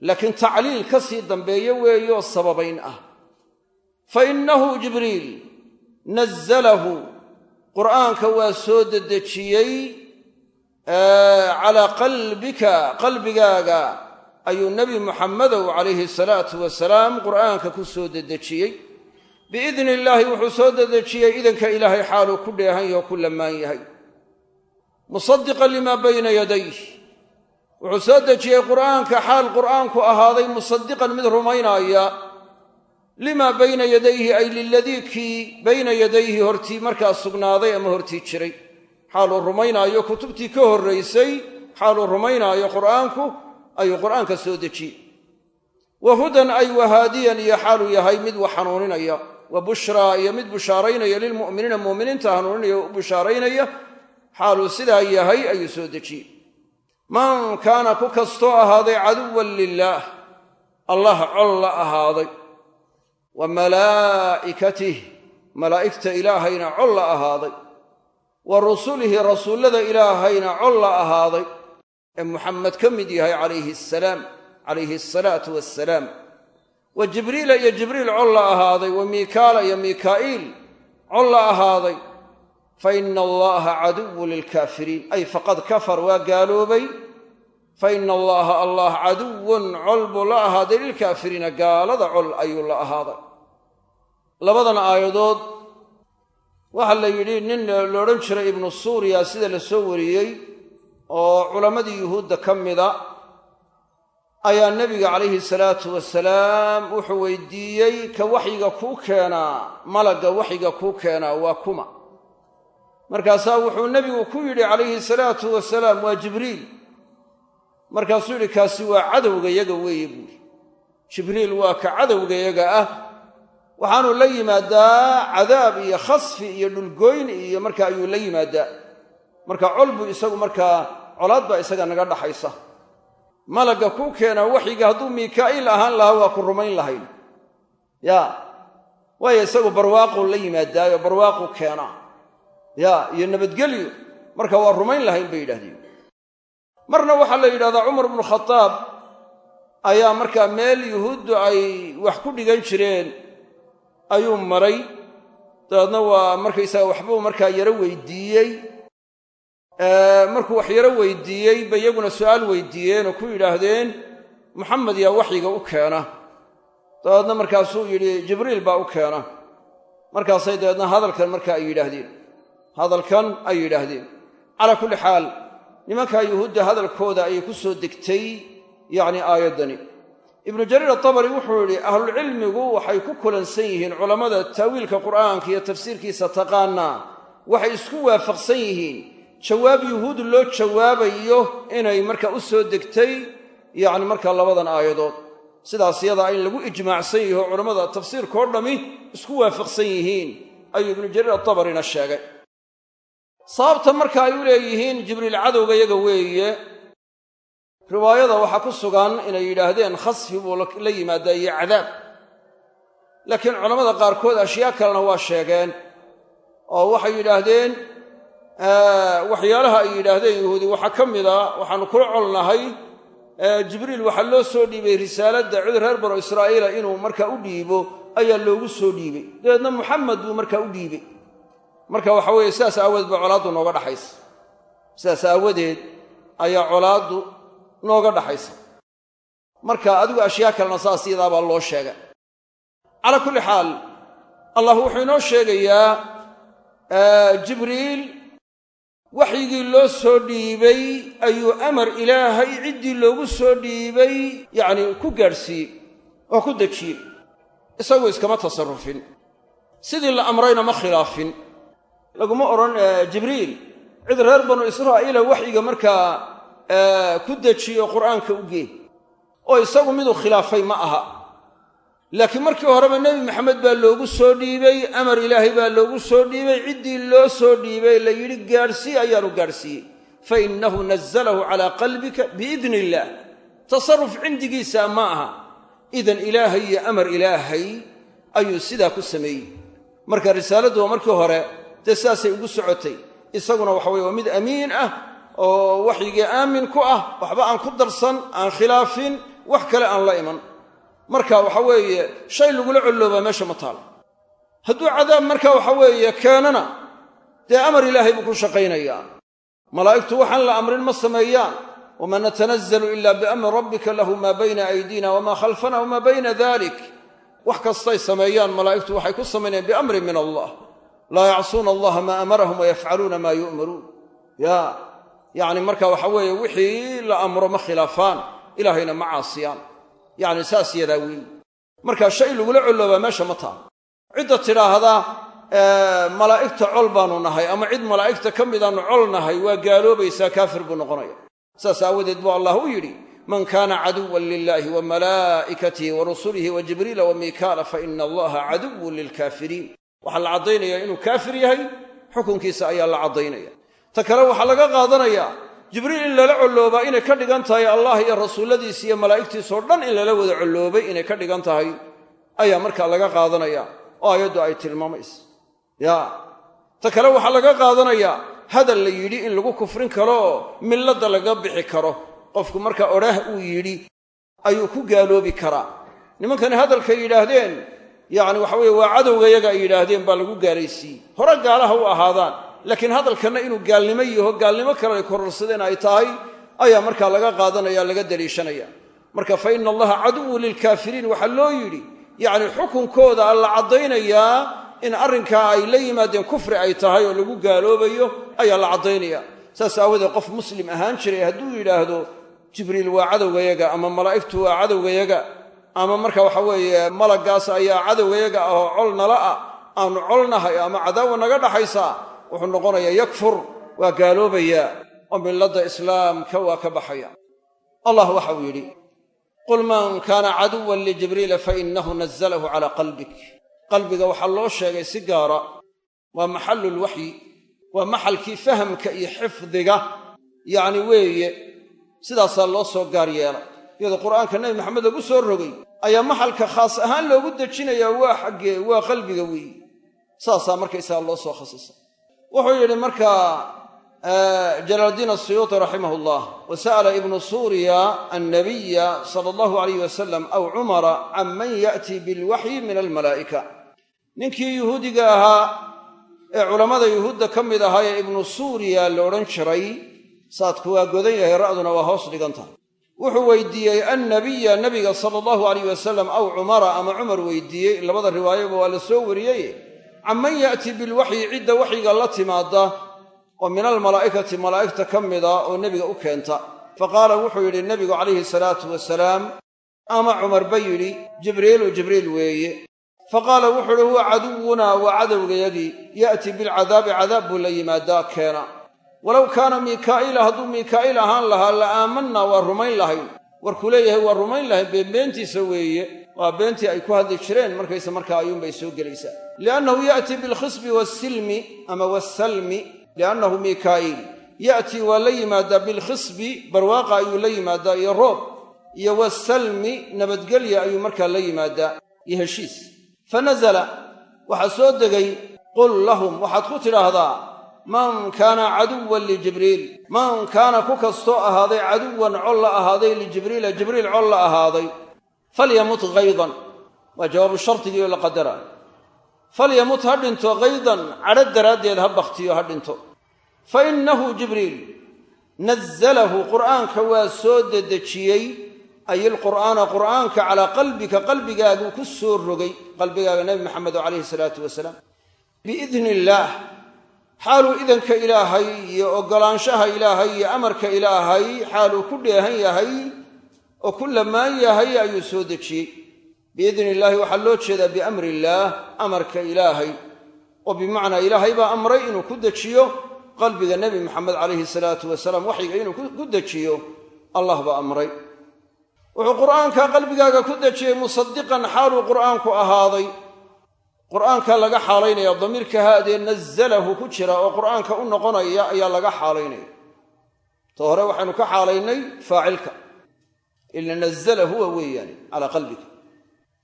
Speaker 2: Laakiin tacliil ka sii dambeeye weeyo sababayn ah. Fa innahu jibriil nazalahu qur'aanka waa soo dedejiyey calaa qalbika qalbigaaga ayuu nebi muxammedow calayhi salaatu wasalaam qur'aanka ku soo dedejiyey. Biidni illaahi wuxuu soo dedejiyey idanka ilaahay xaaluu ku dheehan yaho ku lamaan yahay. Musadiqan limaa bayna yadayh wuxuu soo dejiyey qur'aanka xaal qur'aanku ahaaday musadiqan mid rumaynaaya limaa bayna yadayhi ay liladii kii bayna yadayhi hortii markaa sugnaaday ama hortii jiray. Xaaluu rumaynaayo kutubtii ka horraysay xaaluu rumaynaayo qur'aanku ayuu qur'aanka soo dejiyey wa hudan ay wahaadiyan iyo xaaluu yahay mid wax hanuuninaya wa bushraa iyo mid bushaaraynaya lilmu'miniina mu'miniinta hanuuninaya u bushaaraynaya xaaluu sidaa yahay ayuu soo dejiyey man kaana ku kastoo ahaaday caduwan lilaah allah col la ahaaday. Wa malaa'ikatih malaa'igta ilaahayna col la ahaaday. Wa rusulihi rasuullada ilaahayna col la ahaaday ee muxamed ka mid yahay calayhi asalaam calayhi asalaatu wassalaam. Wa jibriila iyo jibriil col la ahaaday wa miikaala iyo miikaa'iil col la ahaaday. Fa ina allaha caduwu lilkaafiriin ay faqad kafar waa gaaloobay. Fa ina allaha allah caduwun col buu la ahaaday lilkaafiriina gaalada col ayuu la ahaaday. Labadan aayadood waxaa la yidhi nin la odhan jiray ibnu suuriya sida la soo wariyey oo culammadii yuhuudda ka mida ayaa nebiga calayhi salaatu wasalaam wuxuu weydiiyey ka waxyiga kuu keenaa malagga waxyiga kuu keenaa waa kuma. Markaasaa wuxuu nebigu ku yidhi calayhi salaatu wasalaam waa jibriil. Markaasuu yidhi kaasi waa cadowgayaga weeye buuri jibriil waa ka cadowgayaga ah. Waxaanuu la yimaadaa cadaab iyo khasfi iyo dhulgooyn iyo marka ayuu la yimaadaa marka col buu isagu markaa colaad baa isaga naga dhaxaysa. Malagga kuu keenaa waxyiga hadduu miikaa'iil ahaan lahaa waa ku rumayn lahayn. Ya waayo isagu barwaaquu la yimaadaayo barwaaquu keenaa ya iyo nabadgelyo marka waa rumayn lahayn bay yidhahdeen marna waxaa la yidhahdaa cumar bnu khadaab ayaa markaa meel yuhuuddu ay wax ku dhigan jireen ayuu maray. Dabeedna waa markaysaga waxbuu markaa yaro weydiiyey markuu wax yaro weydiiyey bay iyaguna su'aal weydiiyeen oo ku yidhaahdeen maxamed yaa waxyiga u keena. Dabeedna markaasuu yidhi jibriil baa u keena. Markaasay dabeedna hadalkan marka ay yidhaahdeen. Hadalkan ay yidhaahdeen. Calaa kulli xaal nimankaa yuhuudda hadalkooda ayay ku soo degtay yacni aayaddani. Ibnu jariir atabari wuxuu yidhi ahlulcilmigu waxay ku kulansan yihiin culammada taawiilka qur'aanka iyo tafsiirkiisa taqaanaa. Waxay isku waafaqsan yihiin jawaab yuhuud loo jawaabayo inay marka u soo degtay yacni marka labadan aayadood. Sidaas yadaa in lagu ijmaacsan yaho culammada tafsiirkao dhammi isku waafaqsan yihiin ayuu ibnu jariir atabarina sheegay. Sababta marka ay u leeyihiin jibriil cadowga yaga weeye riwaayada waxaa ku sugan inay yidhaahdeen khasfi buu la yimaadaa iyo cadaab. Laakiin culammada qaarkood ashyaa kalena waa sheegeen oo waxay yidhaahdeen waxyaalaha ay yidhaahdeen yuhuudi waxaa ka mida waxaannu kula colnahay jibriil waxaa loo soo dhiibay risaaladda cid reer banu israa'iila inuu markaa u dhiibo ayaa loogu soo dhiibay. Dabeedna muxamed buu markaa u dhiibay. Marka waxa weeye sidaas aawadeed ba colaaddu nooga dhaxaysa. Sidaas aawadeed ayaa colaaddu nooga dhaxaysa. Marka adigu ashyaa kalena saas yadaabaa loo sheega. Calaa kulli xaal allah wuxuu inoo sheegayaa jibriil waxyigii loo soo dhiibay ayuu amar ilaahay ciddii loogu soo dhiibay yacni ku gaadhsiiyey oo ku dejiyey. Isagu iskama tasarrufin. Sidii la amrayna ma khilaafin. Laguma odhan jibriil cid reer banu israa'iila waxyiga markaa ku dejiyo qur'aanka u gee oo isagu miduu khilaafay ma aha laakiin markii horeba nebi maxamed baa loogu soo dhiibay amar ilaahay baa loogu soo dhiibay ciddii loo soo dhiibay la yidhi gaadhsii ayaanu gaadhsiiyey fa innahu nazalahu calaa qalbika biidni illaah tasarruf cindigiisa ma aha. Idan ilaahay iyo amar ilaahay ayuu sidaa ku sameeyey. Marka risaaladdu waa markii hore dee sidaasay ugu socotay. Isaguna waxa weye waa mid amiin ah oo waxyigii aamin ku ah waxba aan ku darsan aan khilaafin wax kale aan la iman marka waxa weeye shay lagula colloobaa meesha ma taal hadduu cadaab marka waxa weeye keenana dee amar ilaahay buu ku shaqaynayaa. Malaa'igtu waxaan la amrin ma sameeyaan. Wamaa natanazzalu ila biamri rabbika lahu maa bayna aydiina wamaa khalfana wamaa bayna dalik wax kastay sameeyaan malaa'igtu waxay ku samaynayaan biamrin min allah. Laa yacsuuna allaha maa amarahum wayafcaluuna maa yu'maruun. Ya yacni marka waxa weeye wixii la amro ma khilaafaan. Ilaahayna ma caasiyaan yacni saas yadaa weyn. Markaa shay lagula colloobaa meesha ma taal cidda tidhaahda malaa'igta col baanu nahay ama cid malaa'igta ka midaannu col nahay waa gaaloobaysaa kaafir buu noqonaya. Saas aawadeed buu allah u yidhi man kaana caduwan lilaahi wa malaa'ikatihi wa rusulihi wa jibriila wa miikaala fa ina allaha caduwun lilkaafiriin. Waxaa la caddaynayaa inuu kaafir yahay xukunkiisa ayaa la caddaynaya. Ta kale waxaa laga qaadanayaa jibriil in lala colloobaa inay ka dhigan tahay allah iyo rasuulladiisa iyo malaa'igtiisoo dhan in lala wada colloobay inay ka dhigan tahay ayaa markaa laga qaadanaya oo aayaddu ay tilmaamaysa. Ya ta kale waxaa laga qaadanayaa hadal la yidhi in lagu kufrin karo oo milladda laga bixi karo. Qofku markaa odhaah uu yidhi ayuu ku gaaloobi karaa. Nimankani hadalkay yidhaahdeen yacni waxa weeye waa cadowgayaga ay yidhaahdeen baa lagu gaalaysiiyey. Hore gaalaha u ahaadaan laakiin hadalkanna inuu gaalnimo yaho gaalnimo kale ay kororsadeen ay tahay ayaa markaa laga qaadanaya laga daliishanaya marka fa ina allaha caduwun lilkaafiriin waxaa loo yidhi yacni xukunkooda alla caddaynayaa in arrinkaa ay la yimaadeen kufri ay tahay oo lagu gaaloobayo ayaa la caddaynaya. Saas aawadeed qof muslim ahaan jiray hadduu yidhaahdo jibriil waa cadowgayaga ama malaa'igtu waa cadowgayaga ama marka waxa weeye malaggaas ayaa cadowgayaga ah oo col nala ah aanu colnahay ama cadaawa naga dhaxaysaa wuxuu noqonayaa yakfur waa gaaloobayaa oo milladda islaamka waa ka baxaya. Allah waxauu yidhi qul man kaana caduwan lijibriila fainahu nazalahu calaa qalbik. Qalbiga waxaa loo sheegay si gaara waa maxallulwaxyi waa maxalkii fahamka iyo xifdiga yacni weeye sidaasaa loo soo gaar yeelay iyadoo qur'aanka nebi maxamed lagu soo rogay ayaa maxalka khaas ahaan loogu dejinayaa waa xaggee waa qalbiga weeye saasaa markaysaga loo soo khasisay wuxuu yidhi markaa jalaaldiin asuyuuti raximah llah wa sa'ala ibnu suuriya annabiya sala allahu alayh wasalam aw cumara can man ya'tii bilwaxyi min almalaa'ika. Ninkii yuhuudiga ahaa ee culammada yuhuudda ka mid ahaa ee ibnu suuriya la odhan jiray saadku waa godan yahay ra'duna waa hoos dhigan tahay. Wuxuu weydiiyey annabiya nabiga sala allahu alayh wasalam aw cumara ama cumar weydiiyey. Labada riwaayaba waa la soo wariyey can man ya'tii bilwaxyi cidda waxyiga la timaada oo min almalaa'ikati malaa'igta ka mida oo nebiga u keenta. Fa qaala wuxuu yidhi nebigu calayhi salaatu wasalaam ama cumarba yidhi jibriilu jibriil weeye. Fa qaala wuxuu yidhi huwa caduwunaa waa cadowgayagii ya'tii bilcadaabi cadaab buu la yimaadaa keena. Walow kaana miikaa'iila hadduu miikaa'iil ahaan lahaa la aamannaa waa rumayn lahayn. Warkuu leeyahay waa rumayn lahayn beenbeentiisa weeye waa beentii ay ku hadli jireen markayse markaa ayuunbay soo gelaysaa. Liannahu ya'tii bilkhisbi waasilmi ama waasalmi liannahu miikaa'iil ya'tii waa la yimaadaa bilkhisbi barwaaqa ayuu la yimaadaa iyo roob iyo waasalmi nabadgelya ayuu markaa la yimaadaa iyo heshiis. Fa nasala waxaa soo degay qul lahum waxaad ku tidhaahdaa man kaana caduwan lijibriil. Man kaana ku kastoo ahaaday caduwan col la ahaaday lijibriila jibriil col la ahaaday falyamut haydan waa jawaabu shardigii oo la qadara. falyamut ha dhinto haydan cadho daraaddeed ha bakhtiyo ha dhinto. fa innahu jibriil nazalahu qur'aanka waa soo dedejiyey. ay ilqur'aana qur'aanka calaa qalbika qalbigaaguu ku soo rogay. qalbigaaga nebi maxamedo calayhi salaatu wasalaam biidni illaah xaaluu idanka ilaahay iyo oggolaanshaha ilaahay iyo amarka ilaahay xaaluu ku dheehan yahay oo ku lamaan ayuu soo dejiyey biidni illaahi waxaa loo jeedaa biamri illaah amarka ilaahay. Oo bimacnaa ilaahay baa amray inuu ku dejiyo qalbiga nebi maxamed calayhi salaatu wasalaam waxyiga inuu ku dejiyo allah baa amray. Wuxuu qur'aanka qalbigaaga ku dejiyey musadiqan xaaluu qur'aanku ahaaday. Qur'aanka laga xaalaynaya damiirka haadee nazalahu ku jira oo qur'aanka u noqonaya ayaa laga xaalaynaya. Ta hore waxaynu ka xaalaynay faacilka ila nazala huwa weeyaani calaa qalbika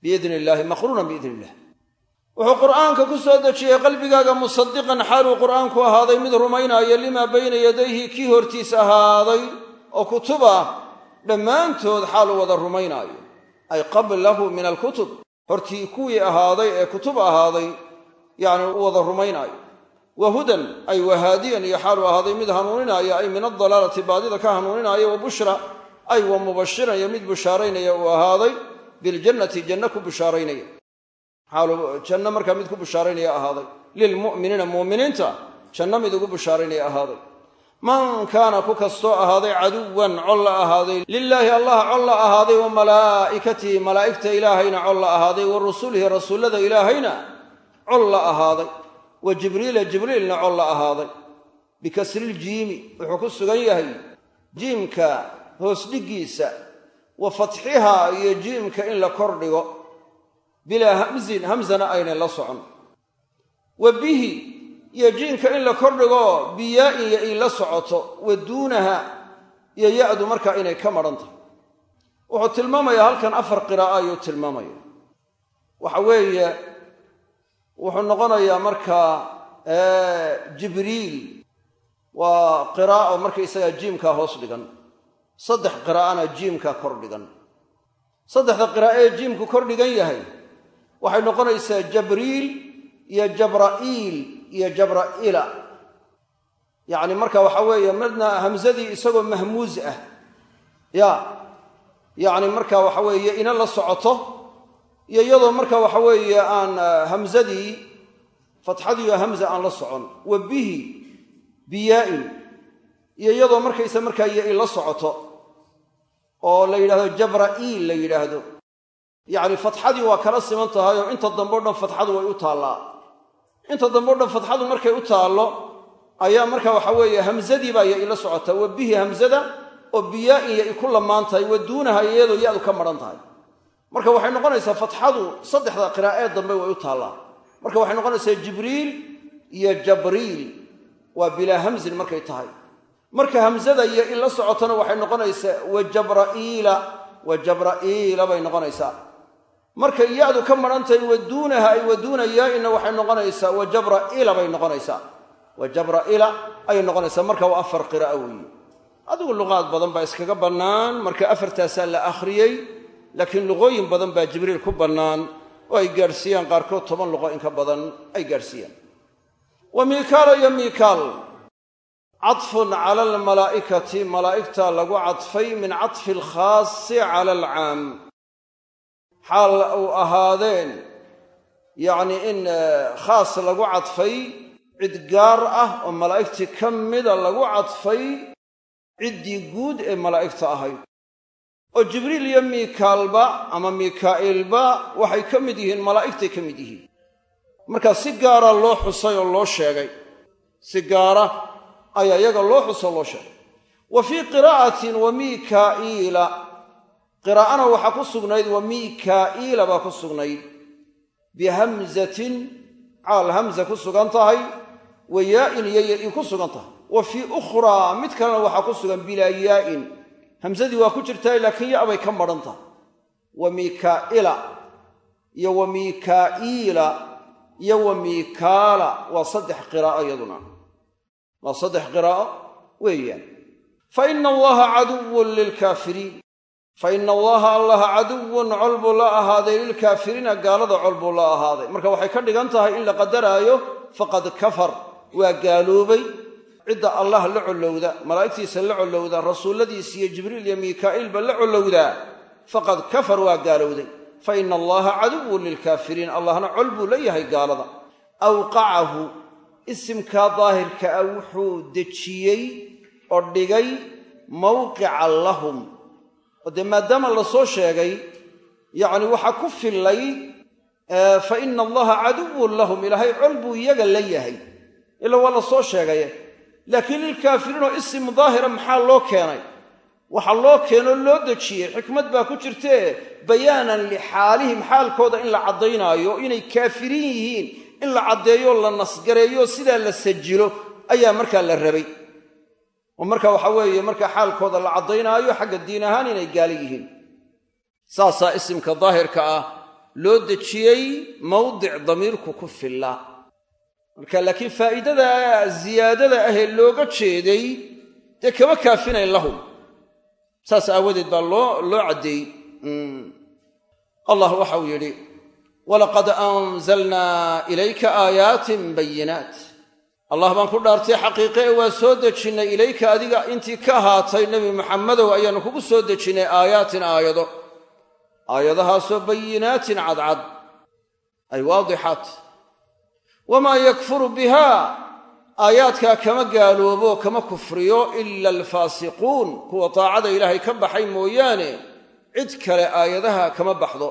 Speaker 2: biidni illaahi maqruunan biidni illah wuxuu qur'aanka ku soo dejiyey qalbigaaga musadiqan xaaluu qur'aanku ahaaday mid rumaynaayo limaa bayna yadayhi kii hortiis ahaaday oo kutuba dhammaantood xaaluu wada rumaynaayo ay qablahu min alkutub hortii kuwii ahaaday ee kutub ahaaday yacni u wada rumaynaayo wa hudan ay wahaadiyan iyo xaaluu ahaaday mid hanuuninaya ay min adalaalati baadida ka hanuuninaya wa ay wa mubashiran iyo mid bushaaraynaya uu ahaaday. Biljannati janno ku bushaaraynaya. Xaaluu janno markaa mid ku bushaaraynaya ahaaday. Lilmu'miniina mu'miniinta janno mid ugu bushaaraynaya ahaaday. Man kaana ku kastoo ahaaday caduwan col la ahaaday. Lilaahi allah col la ahaaday. Wa malaa'ikatihi malaa'igta ilaahayna col la ahaaday. Wa rusulihi rasuullada ilaahayna col la ahaaday. Wa jibriila jibriilna col la ahaaday bikasriljiimi wuxuu ku sugan hoos dhiggiisa wa fatxihaa iyo jiimka in la kor dhigo bilaa hamsin hamsana aynay la socon. Wa bihi iyo jiinka in la kor dhigo biyaa-in yo in la socoto wa duunaha iyo ya-du markaa inay ka madhan tahay. Wuxuu tilmaamayaa halkan afar qiraa'a ayuu tilmaamaya waxa weeye wuxuu noqonayaa markaa jibriil waa qiraa'o markaysagaa jiimkaa hoos dhigan saddex qiraa'ana jiimkaa kor dhigan. Saddexda qiraa'o ee jiimku kor dhigan yahay waxay noqonaysaa jabriil iyo jabra'iil iyo jabra'ila. Yacni marka waxa weeye midna hamsadii isagoo mahmuus ah. Ya yacni marka waxa weeye ina la socoto iyo iyadoo marka waxa weeye aan hamsadii fatxadiiyo hamza aan la socon. Wa bihi biyaa-in iyo iyadoo markaysa markaa iyo in la socoto oo la yidhahdo jabra'iil la yidhaahdo. Yacni fatxadii waa kala siman tahay oo inta dambe o dhan fatxadu way u taallaa. Inta dambe o dhan fatxadu markay u taallo ayaa marka waxa weeye hamsadii baa yo ila socotaa wa bihi hamsada oo biyaa-in i ku lamaan tahay wa duunaha iyadoo ya-du ka madhan tahay. Marka waxay noqonaysaa fatxadu saddexda qiraa'ee dambe way u taallaa. Marka waxay noqonaysaa jibriil iyo jabriil waa bilaa hamsin markay tahay marka hamsada iyo in la socotona waxay noqonaysaa wa jabra'iila wa jabra'iila bay noqonaysaa markay ya-du ka madhan tahay wa duunaha ay wa duuna yaa-inna waxay noqonaysaa wa jabra'ila bay noqonaysaa wa jabra'ila ayay noqonaysaa marka waa afar qira'a weeye. Adigu luqaad badan baa iskaga bannaan. Marka afartaasaa la akhriyey laakiin luqooyin badan baa jibriil ku bannaan. Oo ay gaadhsiiyaan qaarkood toban luqo in ka badan ay gaadhsiiyaan wa miikaala iyo miikaal cadfun cala almalaa'ikati malaa'igta lagu cadfay min cadfi alkhaasi cala alcaam. Xaal uu ahaadeen yacnii in khaas lagu cadfay cid gaar ah oo malaa'igtii ka mida lagu cadfay ciddii guud ee malaa'igta ahayd oo jibriil iyo miikaalba ama miikaa'ilba waxay ka mid yihiin malaa'igtay ka mid yihiin. Markaa si gaara loo xusay oo loo sheegay si gaara ayaa iyaga loo xuso loo sheegay. Wa fii qiraa'atin wa miikaa'iila qiraa'ana waxaa ku sugnayd wa miikaa'iila baa ku sugnayd. Bihamzatin caal hamza ku sugan tahay wa yaa'in iyo ya-i ku sugan tahay. Wa fii ukhraa mid kalena waxaa ku sugan bilaa yaa'in. Hamsadii waa ku jirtaa laakiin ya bay ka madhan tahay. Wa miikaa'ila iyo wa miikaa'iila iyo wa miikaala waa saddex qiraa'o iyaduna waa saddex qiraa'o weeyaan. Fa ina allaha caduwun lilkaafiriin. Fa ina allaha allaha caduwun col buu la ahaaday lilkaafiriina gaalada col buu la ahaaday. Marka waxay ka dhigan tahay in la qadaraayo faqad kafar waa gaaloobay. Cidda allah la collowda malaa'igtiisa la collowda rasuulladiisa iyo jibriil iyo miikaa'iilba la collowdaa faqad kafar waa gaalowday. Fa ina allaha caduwun lilkaafiriin allahna col buu la yahay gaalada. Awqacahu isimkaa daahirka ah wuxuu dejiyey oo dhigay mawqican lahum. Oo dee maadaama la soo sheegay yacni waxaa ku fillay fa ina allaha caduwun lahum ilaahay col buu iyaga la yahay. Ila waa la soo sheegaye laakiin lilkaafiriinoo isim daahira maxaa loo keenay? Waxaa loo keenoo loo dejiyey xikmad baa ku jirtee bayaanan lixaalihim xaalkooda in la caddaynaayo inay kaafiriin yihiin in la caddeeyo la nasgareeyo sidaa la sajilo ayaa markaa la rabay. Oo marka waxa weeye marka xaalkooda la caddaynaayo xagga diin ahaan inay gaala yihiin. Saasaa isimka daahirka ah loo dejiyey mawdic damiirku ku filla. Marka laakiin faa'iidada ziyaadada ahee looga jeeday dee kama kaafinayn lahum. Saas aawadeed baa loo loo caddeeyey. Allah waxau yidhi walaqad anzalnaa ilayka aayaatin bayinaat allah baan ku dhaartay xaqiiqe ee waa soo dejinnay ilayka adiga intii ka ahaatay nebi maxamedow ayaannu kugu soo dejinnay aayaatin aayado. Aayadahaasoo bayinaatin cadcad. Ay waadixaat. Wamaa yakfuru bihaa? Aayaadkaa kama gaaloobo kama kufriyo ila alfaasiquun. Kuwa taacada ilaahay ka baxay mooyaane cid kale aayadaha kama baxdo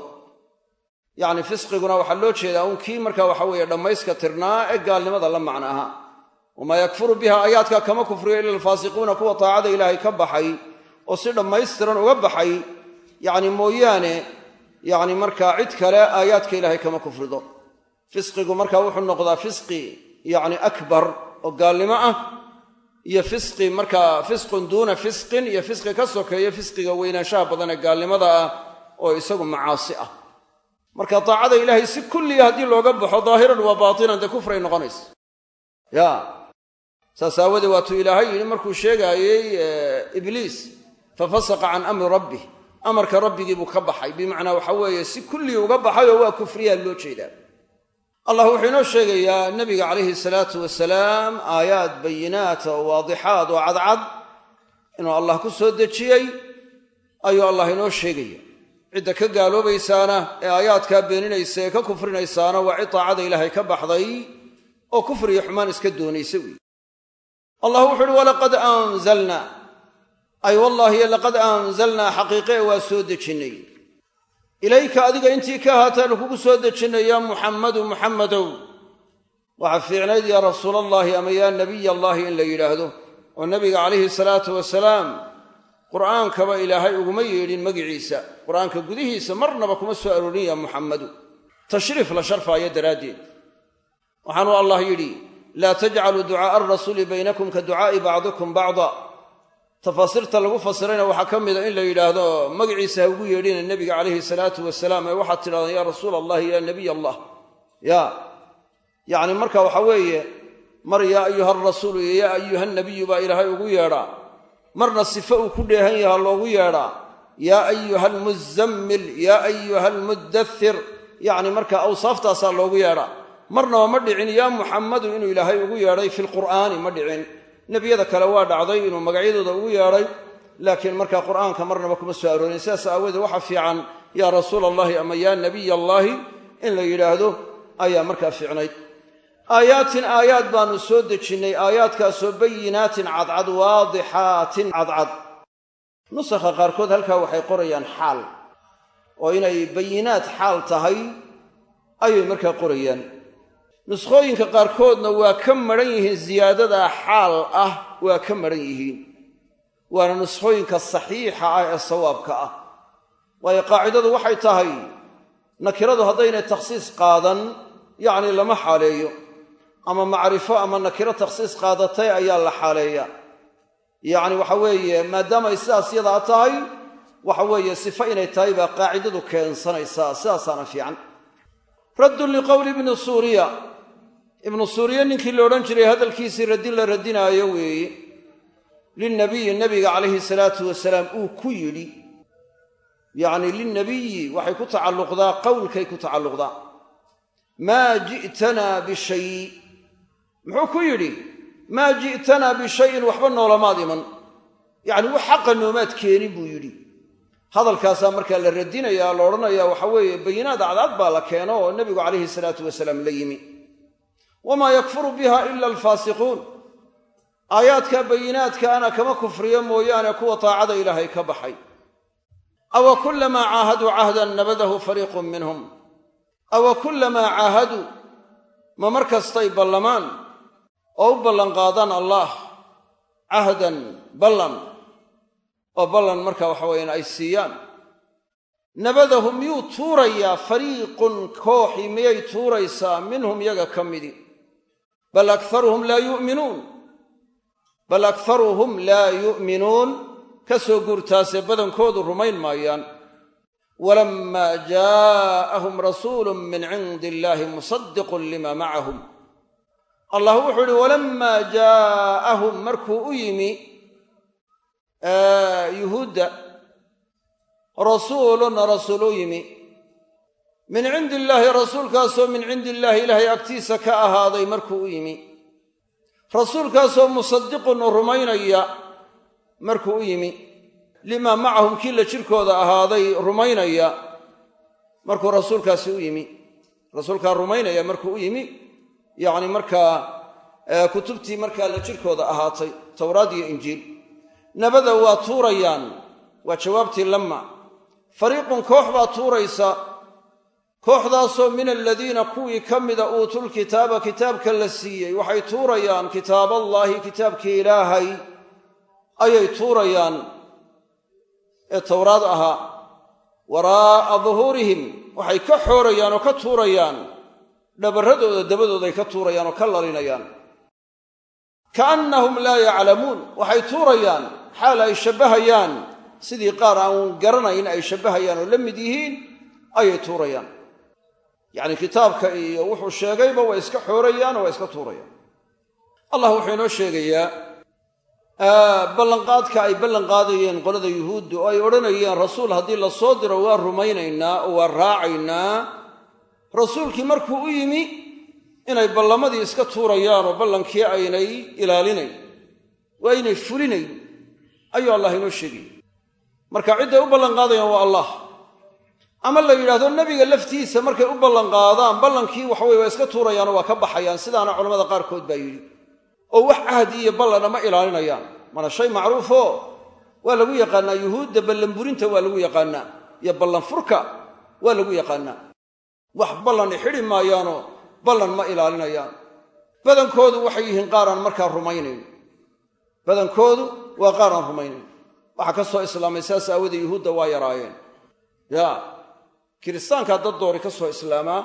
Speaker 2: yacni fisqiguna waxaa loo jeedaa uun kii markaa waxa weeye dhammayska tirnaa ee gaalnimada la macno ahaa wamaa yakfuru biha aayaadkaa kama kufriyo ila alfaasiquuna kuwa taacada ilaahay ka baxay oo si dhammaystiran uga baxay yacni mooyaane yacni markaa cid kale aayaadka ilaahay kama kufrido. Fisqigu markaa wuxuu noqdaa fisqi yacni akbar oo gaalnimo ah iyo fisqi markaa fisqun duuna fisqin iyo fisqi ka sokeeya fisqiga weynaanshaha badan ee gaalnimada ah oo isagu macaasi ah marka taacada ilaahay si kulliga haddii looga baxo daahiran waa baatinan dee kufray noqonaysa ya. Saas aawadee waatuu ilaahay yidhi markuu sheegaayey ibliis fafasaqa can amri rabbih amarka rabbigii buu ka baxay. Bimacnaa waxa weeye si kullii uga baxayoo waa kufriyaa loo jeedaa. Allah wuxuu inoo sheegayaa nebiga calayhi salaatu wasalaam aayaad bayinaata oo waadixaad oo cadcad inuu allah ku soo dejiyey ayuu allah inoo sheegaya cidda ka gaaloobaysaana ee aayaadkaa beeninaysa ee ka kufrinaysaana waa cid taacada ilaahay ka baxday oo kufriyo xumaan iska doonaysa weyi allah wuxu uhi walaqad anzalnaa ay wallaahi laqad anzalnaa xaqiiqe waa soo dejinnay ilayka adiga intii ka ahaataanu kugu soo dejinnay yaa muxammadu muxammadow waxaa fiicnayd yaa rasuulallaahi ama yaa nebiy allaahi in la yidhaahdo. Oo nebiga calayhi salaatu wasalaam qur'aankaba ilaahay uguma yeedhin magiciisa. Qur'aanka gudihiisa marnaba kuma soo aroorin yaa muxammadu tashriif la sharfaayo daraaddeed. Waxaanuu allah yidhi laa tajcaluu ducaa'a alrasuuli baynakum ka ducaa'i bacdikum bacda. Tafaasiirta lagu fasirayna waxaa ka mida in la yidhaahdo magaciisa ha ugu yeedhina nebiga calayhi salaatu wasalaam ee waxaad tidhahdaan yaa rasuula allahi yaa nebiy allah ya yacni marka waxa weeye mar yaa ayuha alrasuulu iyo yaa ayuha nabiyu baa ilaahay ugu yeedhaa marna sifo uu ku dheehan yaha loogu yeedhaa yaa ayuha almuzammil yaa ayuha almuddathir yacni marka awsaaftaasaa loogu yeedhaa. Marnaba ma dhicin yaa muxammadu inuu ilaahay ugu yeedhay fi lqur'aani ma dhicin. Nebiyada kale waa dhacday inuu magacyadooda ugu yeedhay laakiin markaa qur'aanka marnaba kuma soo aroorin. Sidaas aawoodee waxa fiican yaa rasuula allahi ama yaa nebiy allaahi in la yidhaahdo ayaa markaa fiicnayd aayaatin aayaad baanu soo dejinnay aayaadkaasoo bayinaatin cadcad waadixaatin cadcad. Nusakha qaarkood halkaa waxay qorayaan xaal. Oo inay bayinaat xaal tahay ayay markaa qorayaan. Nuskhooyinka qaarkoodna waa ka madhan yihiin siyaadadaa xaal ah waa ka madhan yihiin. Waana nuskhooyinka saxiixa ah ee sawaabka ah. Waayo qaacidadu waxay tahay nakiradu haddaynay takhsiis qaadan yacni lama xaaleeyo ama macrifo ama nakiro takhsiis qaadatay ayaa la xaaleeya yacni waxa weeye maadaamay sidaas yadaa tahay waxa weeye sifo inay tahay baa qaacidadu keensanaysaa. Sidaasaana fiican. Raddun liqowli ibni suuriya. Ibnu suuriya ninkii la odhan jiray hadalkiisii raddin la radinaayo weeye lilnabiyi nabiga calayhi salaatu wasalaam uu ku yidhi yacni lilnabiyi waxay ku tacalluqdaa qowlkay ku tacalluqdaa. Maa ji'tanaa bishay muxuu ku yidhi maa ji'tanaa bishayin waxba noolamaad iman. Yacni wax xaqa noomaad keenin buu yidhi. Hadalkaasaa markaa la radinayaa la odhanayaa waxa weeye bayinaad cadcad baa la keeno oo nebigu calayhi salaatu wasalaam la yimi. Wamaa yakfuru biha ila alfaasiquun. Aayaadka bayinaadkaana kama kufriyo mooyaane kuwa taacada ilaahay ka baxay. Awa kullamaa caahaduu cahdan nabadahu fariiqun minhum. Awa kullamaa caahaduu ma mar kastay ballamaan oo u ballanqaadaan allaah cahdan ballan oo ballan marka waxa weeyaan ay siiyaan. Nabadahu miyuu tuurayaa fariiqun kooxi miyay tuuraysaa minhum yaga ka midi. Bal akharuhum laa yu'minuun. Bal akharuhum laa yu'minuun. Ka soo guurtaasee badankoodu rumayn maayaan. Walammaa jaa'ahum rasuulun min cindi illaahi musadiqun lima macahum allah wuxuu ihi walammaa jaa'ahum markuu u yimi yuhuudda rasuulun rasuul u yimi min cindi illaahi rasuulkaasoo min cindi illaahi ilaahay agtiisa ka ahaaday markuu u yimi. Rasuulkaasoo musadiqun rumaynaya markuu u yimi. Limaa macahum kii la jirkooda ahaaday rumaynaya markuu rasuulkaasi u yimi. Rasuulkaa rumaynaya markuu u yimi yacni markaa kutubtii markaa la jirkooda ahaatay towraad iyo injiil nabada waa tuurayaan waa jawaabtii lama fariiqun koox baa tuuraysa kooxdaasoo min aladiina kuwii ka mida uutulkitaaba kitaabka la siiyey waxay tuurayaan kitaaballaahi kitaabkii ilaahay ayay tuurayaan ee towraad ahaa. Waraa'a duhuurihim waxay ka xoorayaan oo ka tuurayaan dhabarradooda dabadooday ka tuurayaan oo ka lalinayaan. Kaannahum laa yaclamuun waxay tuurayaan xaal ay shabbahayaan. Sidii qaar aan garanayn ay shabbahayaan oo la mid yihiin ayay tuurayaan. Yacni kitaabka iyo wuxuu sheegayba way iska xoorayaan oo waa iska tuurayaan. Allah wuxuu inoo sheegayaa ballanqaadka ay ballanqaadayeen qolada yuhuuddu oo ay odhanayeen rasuul haddii la soo diro waa rumaynaynaa oo waa raacaynaa rasuulkii markuu u yimi inay ballamadii iska tuurayaan oo ballankii aynay ilaalinayn waa aynay fulinayn ayuu allah inoo sheegaya marka cidday u ballanqaadayaan waa allah. Ama la yidhaahdo nebiga laftiisa markay u ballanqaadaan ballankii waxaweye waa iska tuurayaanoo waa ka baxayaan sidaana culamada qaarkood baa yidhi. Oo wax cahdi iyo ballana ma ilaalinayaan. Mana shay macruufo? Waa lagu yaqaannaa yuhuudda ballanburinta waa lagu yaqaannaa iyo ballanfurka waa lagu yaqaannaa wax ballan xidhi maayaanoo ballan ma ilaalinayaan. Badankoodu waxay yihiin qaaraan markaa rumaynayn badankoodu waa qaar aan rumaynayn waxaa ka soo islaamay saas aawadee yuhuudda waa yaraayeen. Ya kiristaankaa dad doori ka soo islaamaa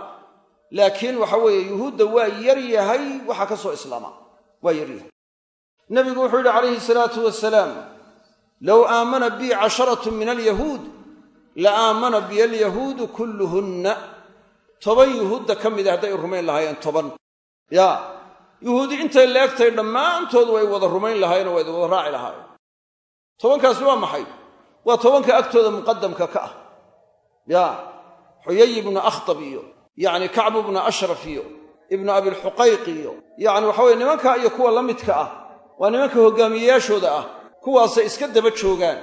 Speaker 2: laakiin waxa weeye yuhuudda waa yar yahay waxaa ka soo islaamaa. Waa yar yahay. Nebigu wuxuu yidhi calayhi salaatu wasalaam low aamana bii casharatun min alyahuud la aamana biya alyahuudu kulluhunna toban yuhuudda ka mida hadday rumayn lahaayeen toban. Ya yuhuudi intay leegtay dhammaantood way wada rumayn lahaayeen oo way wada raaci lahaayeen. Tobankaasi waa maxay? Waa tobanka agtooda muqadamka ka ah. Ya xuyay ibnu akhtab iyo yacni kacbu ibnu ashraf iyo ibnu abilxuqayq iyo yacni waxa weye nimankaa iyo kuwa la midka ah. Waa nimanka hogaamiyeyaashooda ah kuwaasay iska daba joogaan.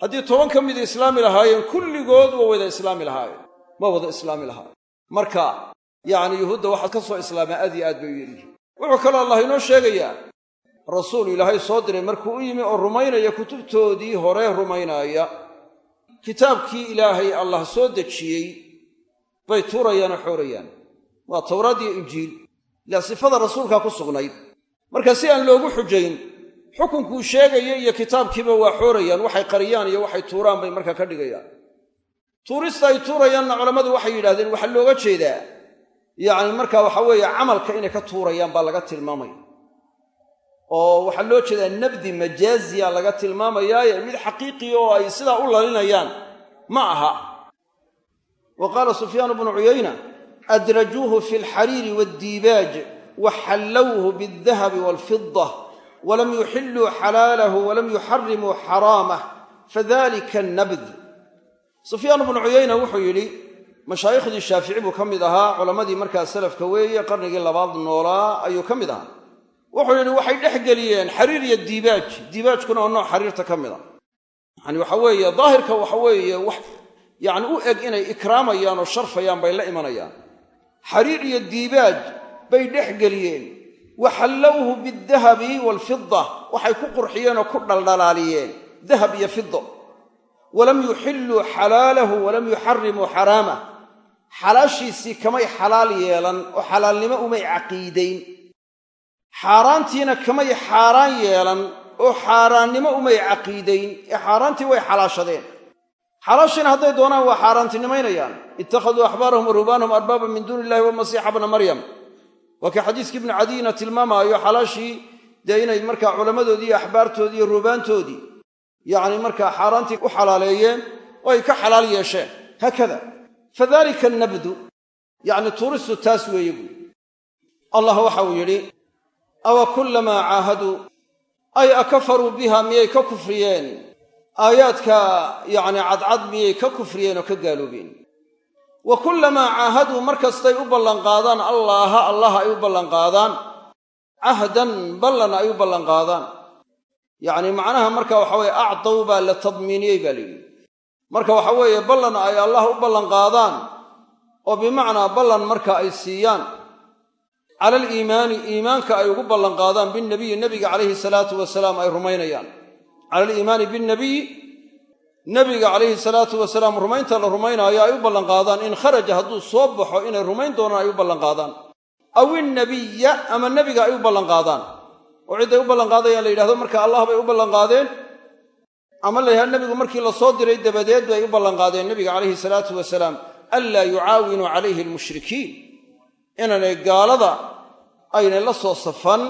Speaker 2: Haddii toban ka mida islaami lahaayeen kulligood waa wada islaami lahaayeen. Waa wada islaami lahaayeen marka yacni yuhuudda waxaa ka soo islaamaa aad iyo aad bay u yeliyihin wuxuu kaloo allah inoo sheegayaa rasuul ilaahay soo diray markuu u yimi oo rumaynaya kutubtoodii hore rumaynaaya kitaabkii ilaahay allah soo dejiyey bay tuurayaan oo xoorayaan. Waa towraad iyo injiil. Ilaa sifada rasuulkaa ku sugnayd. Marka si aan loogu xujayn xukunkuu sheegaya iyo kitaabkiiba waa xoorayaan waxay qariyaan iyo waxay tuuraan bay markaa ka dhigayaan tuurista ay tuurayaanna culammadu waxay yidhahdeen waxaa looga jeedaa. Yacni markaa waxa weeye camalka inay ka tuurayaan baa laga tilmaamaya. Oo waxaa loo jeedaa nabdi majaaziya laga tilmaamayaaye mid xaqiiqiya oo ay sidaa u lalinayaan. Ma aha. Wa qaala sufyaanu bnu cuyayna adrajuuhu fi alxariiri waaddiibaaj wa xallowhu bialdahabi waalfida walam yuxilluu xalaalahu walam yuxarimuu xaraamah fadalika annabd sufyaanu bnu cuyayna wuxuu yidhi mashaaikhdii shaafici buu ka mid ahaa culammadii markaa salafka weeye qarnigii labaad noolaa ayuu ka mid ahaa. Wuxuu yidhi waxay dhex geliyeen xariir iyo diibaaj diibaajkuna oo nooc xariirta ka mid a yani waxa weeye daahirka waxa weeye wax yacni u eg inay ikraamayaan oo sharfayaan bay la imanayaan. Xariir iyo diibaaj bay dhex geliyeen. Wa xallowhu bialdahabi waalfida waxay ku qurxiyeen oo ku dhaldhalaaliyeen dahab iyo fido walam yuxilluu xalaalahu walam yuxarimuu xaraamah xalaashiisii kamay xalaal yeelan oo xalaalnimo umay caqiidayn. Xaaraantiina kamay xaaraan yeelan oo xaaraannimo umay caqiidayn. Ee xaaraantii way xalaashadeen. Xalaashiina hadday doonaan waa xaaraantinimaynayaan. Ittakhaduu axbaarahum wa ruhbaanahum arbaaba min duuni illahi wamasiixa bna maryam. Waa kii xadiiskii ibnu cadiyna tilmaamaayo xalaashii dee inay markaa culammadoodii iyo axbaartoodii iyo ruubaantoodii yacni markaa xaaraantii u xalaaleeyeen oo ay ka xalaal yeesheen. Haakada fadalika annabdu yacni tuuristu taas weeye buui allah waxa uu yidhi awa kullamaa caahaduu ay akafaruu biha miyay ka kufriyeen? Aayaadka yacni cadcad miyay ka kufriyeen oo ka gaaloobeen? Wa kullamaa caahaduu mar kastay u ballanqaadaan allaaha allah ay u ballanqaadaan cahdan ballan ay u ballanqaadaan yacni macnaha marka waxa weye acdaw baa la tadmiiniyey baa layidhi marka waxa weeye ballan ay allah u ballanqaadaan oo bimacnaa ballan marka ay siiyaan. Cala aliimaani iimaanka ay ugu ballanqaadaan binnabiyi nebiga calayhi salaatu wasalaam ay rumaynayaan. Cala aliimaani binnabiyi nebiga calayhi salaatu wasalaam rumaynta la rumaynaayo ay u ballanqaadaan in kharaja hadduu soo baxo inay rumayn doonaan ay u ballanqaadaan aw innabiya ama nebiga ay u ballanqaadaan oo cidday u ballanqaadayaan la yidhahdo marka allah bay u ballanqaadeen. Ama la yidhahdo nebigu markii la soo diray dabadeed bay u ballanqaadeen nebiga calayhi salaatu wasalaam anlaa yucaawinuu calayhi almushrikiin. Inaanay gaalada aynay la soo safan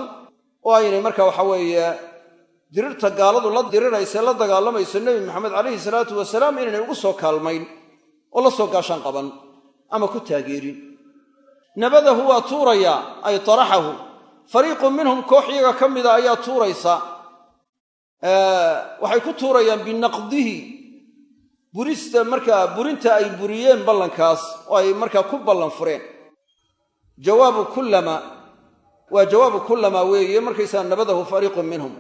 Speaker 2: oo aynay marka waxa weeye dirirta gaaladu la diriraysa la dagaalamayso nebi maxamed calayhi salaatu wasalaam inaynay ugu soo kaalmayn oo la soo gaashaan qaban ama ku taageerin. Nabadahu waa tuurayaa ay taraxahu fariiqun minhum koox iyaga ka mida ayaa tuuraysa. Waxay ku tuurayaan binaqdihi. Burista markaa burinta ay buriyeen ballankaas oo ay markaa ku ballan fureen. Jawaabu kullama waa jawaabu kullama weeye markaysaa nabadahu fariiqun minhum.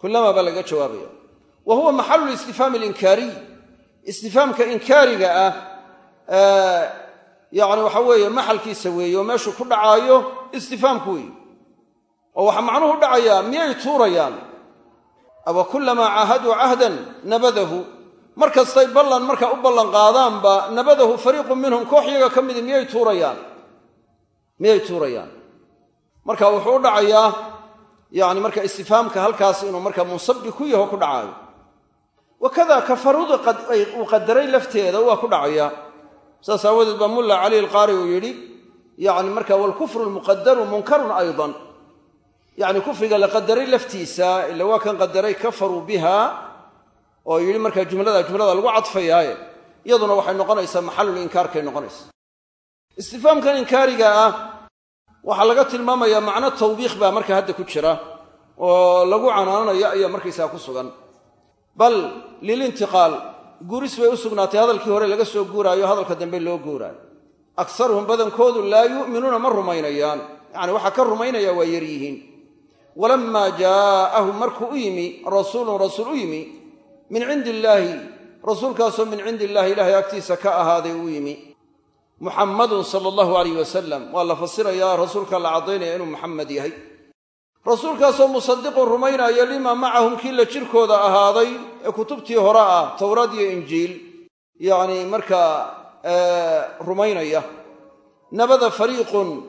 Speaker 2: Kullama baa laga jawaabaya wa huwa maxalu istifhaami alinkaariy istifhaamka inkaariga ah yacni waxa weeye maxalkiisa weeye oo meeshuu ku dhacaayo istifhaamku weeye oo waxaa macnuhu dhacayaa miyay tuurayaan? Awa kullamaa caahaduu cahdan nabadahu. Mar kastay ballan markaa u ballanqaadaanba nabadahu fariiqun minhum koox yaga ka midi miyay tuurayaan? Miyay tuurayaan? Marka wuxuu dhacayaa yani marka istifhaamka halkaas inuu markaa munsabi ku yaho ku dhacaayo. Wakada kafaruuda uu qadaray lafteeda waa ku dhacaya. Saas aawadeed baa mulla cali alqaari uu yidhi yani marka walkufru lmuqadaru munkarun aydan yani kufriga la qadaray laftiisa ila waa kan qadaray kafaruu biha oo yidhi markaa jumlada jumlada lagu cadfayaaye iyaduna waxay noqonaysaa maxalul inkaarkay noqonaysa istifhaamkan inkaariga ah waxaa laga tilmaamayaa macno tawbiikh baa marka hadda ku jira oo lagu canaananayo ayaa markaysaga ku sugan. Bal lilintiqaal guuris bay u sugnaatay hadalkii hore laga soo guuraayo hadalka dambe loo guuraayo. Aksaruhum badankoodu laa yu'minuuna ma rumaynayaan. Yacni waxaa ka rumaynaya waa yar yihiin walammaa jaa'ahum markuu u yimi rasuulun rasuul u yimi min cindi illaahi rasuulkaasoo min cindi illahi ilaahay agtiisa ka ahaaday uu yimi. Muxammadun sala allahu alayh wasalam waa la fasirayaa rasuulka la caddaynaya inuu muxamed yahay. Rasuulkaasoo musadiqun rumaynaya limaa macahum kii la jirkooda ahaaday ee kutubtii hore ah towraad iyo injiil. Yacni markaa rumaynaya. Nabada fariiqun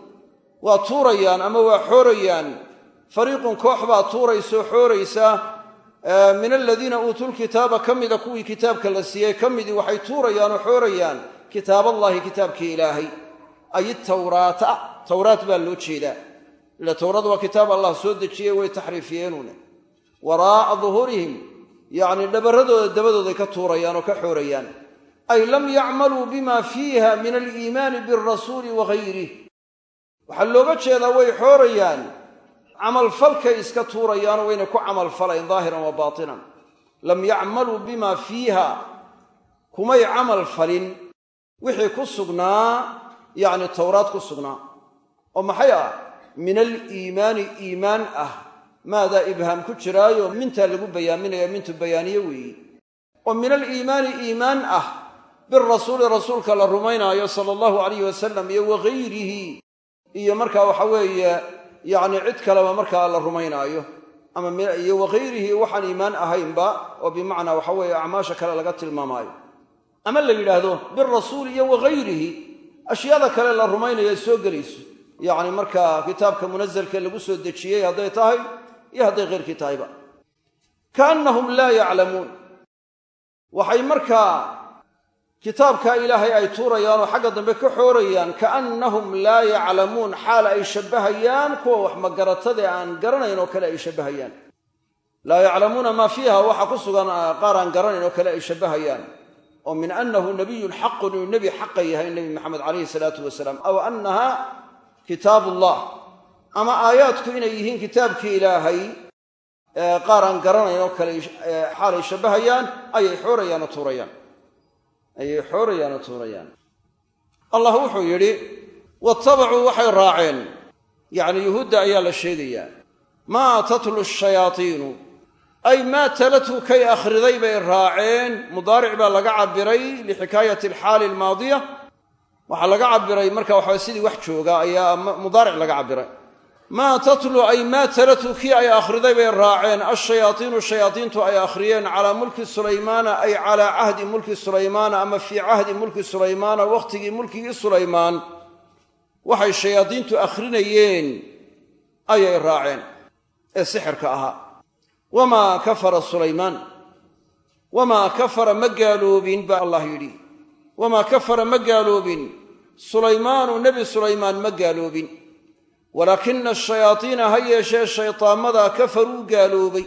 Speaker 2: waa tuurayaan ama waa xoorayaan fariiqun koox baa tuuraysoo xooraysa min aladiina uutuu lkitaaba ka mida kuwii kitaabka la siiyey ka midii waxay tuurayaan oo xoorayaan kitaaballaahi kitaabkii ilaahay. Ay tawraata tawraat baa loo jeedaa. Ila towrad waa kitaab allah soo dejiyey way taxriifiyeenune waraa'a duhuurihim yacni dhabarradooda dabadooday ka tuurayaan oo ka xoorayaan. Ay lam yacmaluu bima fiiha min aliimaani birasuuli wa gayrih waxaa looga jeedaa way xoorayaan camalfalkay iska tuurayaanoo wayna ku camalfalayn daahiran wa baatinan. Lam yacmaluu bima fiiha kumay camal falin. Wixii ku sugnaa yacni towraad ku sugnaa. Oo maxay ah? Min aliimaani iimaan ah. Maadaa ibhaam ku jiraayo mintaa lagu bayaaminaya mintu bayaaniye weeyi. Oo min aliimaani iimaan ah birasuuli rasuulka la rumaynaayo sala allahu alayh wasalam iyo wagayrihi iyo markaa waxa weeye yacni cid kaleba markaa la rumaynaayo ama iyo wagayrihi waxaan iimaan ahaynba oo bimacnaa waxa weeye acmaasha kale laga tilmaamaayo. Ama la yidhaahdo birasuuli iyo wagayrihi ashyaada kale la rumaynaya soo gelayso. Yacni markaa kitaabka munasalka lagu soo dejiyey hadday tahay iyo hadday keyrkii tahayba. Kaannahum laa yaclamuun. Waxay markaa kitaabkaa ilaahay ay tuurayaan oo xagga dambe ka xoorayaan kaannahum laa yaclamuun xaal ay shabbahayaan kuwa wax magaratade aan garanayn oo kale ay shabbahayaan. Laa yaclamuuna maa fiiha waxa ku sugan qaar aan garanayn oo kale ay shabbahayaan. Oo min annahu nabiyun xaqun inuu nebi xaqa yahay nebi maxamed calayhi salaatu wasalaam. Aw annaha kitaabullah. Ama aayaadku inay yihiin kitaabkii ilaahay qaar aan garanayn oo kale xaalay shabbahayaan ayay xoorayaan oo tuurayaan ayay xoorayaan oo tuurayaan. Allah wuxuu yidhi waattabacuu waxay raaceen. Yacni yuhuudda ayaa la sheegayaa maa tatlu shayaatiinu. Ay maa talathu kay akhriday bay raaceen. Mudaaric baa laga cabbiray lixikaayati alxaali almaadiya waxaa laga cabiray marka waxaa sidii wax jooga ayaa mudaaric laga cabiray maa tatlu ay maa talatu kii ay akhriday bay raaceen. Ashayaaiinu shayaadiintu ay akhriyeen. Calaa mulki sulaymaana ay calaa cahdi mulki sulaymaana ama fii cahdi mulki sulaymaana wakhtigii mulkigii sulaymaan. Waxay shayaadiintu akhrinayeen ayay raaceen ee sixirka ahaa. Wamaa kafara sulaymaan? Wamaa kafara ma gaaloobin baa allah yidhi. Wamaa kafara ma gaaloobin? Sulaymaanu nebi sulaymaan ma gaaloobin walaakina ashayaadiina ha yeeshee shaytaamada kafaruu gaaloobay.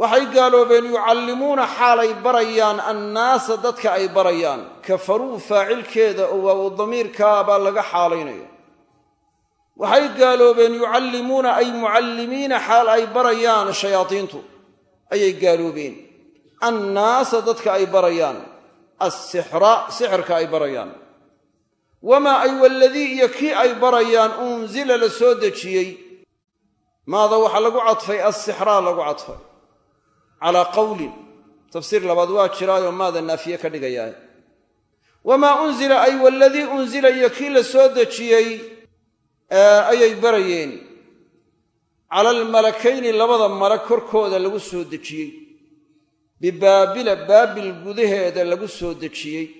Speaker 2: Waxay gaaloobeen yucallimuuna xaalay barayaan annaasa dadka ay barayaan. Kafaruu faacilkeeda oo damiirkaa baa laga xaalaynaya waxay gaaloobeen yucallimuuna ay mucallimiina xaal ay barayaan shayaadiintu ayay gaaloobeen. Annaasa dadka ay barayaan. Assixra sixirka ay barayaan wamaa ay waladii iyo kii ay barayaan unzila la soo dejiyey. Maada waxaa lagu cadfay assixraa lagu cadfay. Calaa qawlin. Tafsiir labaad waa jiraayoo maada naafiye ka dhigayaa. Wamaa unzila ay waladii unzila iyo kii la soo dejiyey ayay barayeen. Cala almalakayni labada malag korkooda lagu soo dejiyey. Bibaabila baabil gudaheeda lagu soo dejiyey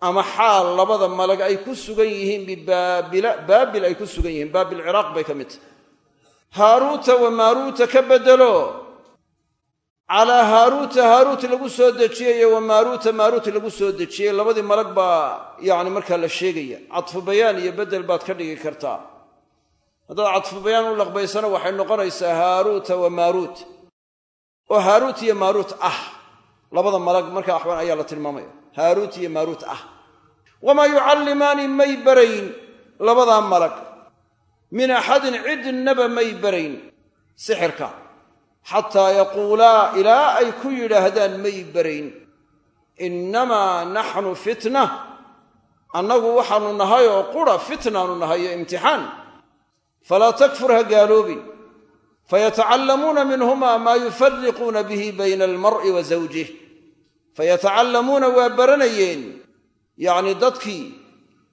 Speaker 2: ama xaal labada malag ay ku sugan yihiin bibaabila baabil ay ku sugan yihiin baabil ciraaq bay ka mid tahay. Haaruuta wa maaruuta ka beddelo. Calaa haaruuta haaruut lagu soo dejiyey iyo wa maaruuta maaruut lagu soo dejiyey labadii malag baa yacni markaa la sheegaya. Cadfu bayaan iyo beddel baad ka dhigi kartaa. Haddaad cadfu bayaan u laqbaysana waxay noqonaysaa haaruuta wa maaruut. Oo haaruut iyo maaruut ah labada malag markaa axwaan ayaa la tilmaamaya. Haaruut iyo maaruut ah. Wamaa yucallimaani may barayn labadaa malag. Min axadin cidnaba may barayn sixirka. Xataa yaquulaa ilaa ay ku yidhaahdaan may barayn. Innamaa naxnu fitna. Annagu waxaannu nahay oo qura fitnaannu nahay iyo imtixaan. Falaa takfur ha gaaloobin fayatacallamuuna minhumaa maa yufariquuna bihi bayna almar'i wa zawjih fayatacallamuuna waa baranayeen. yacni dadkii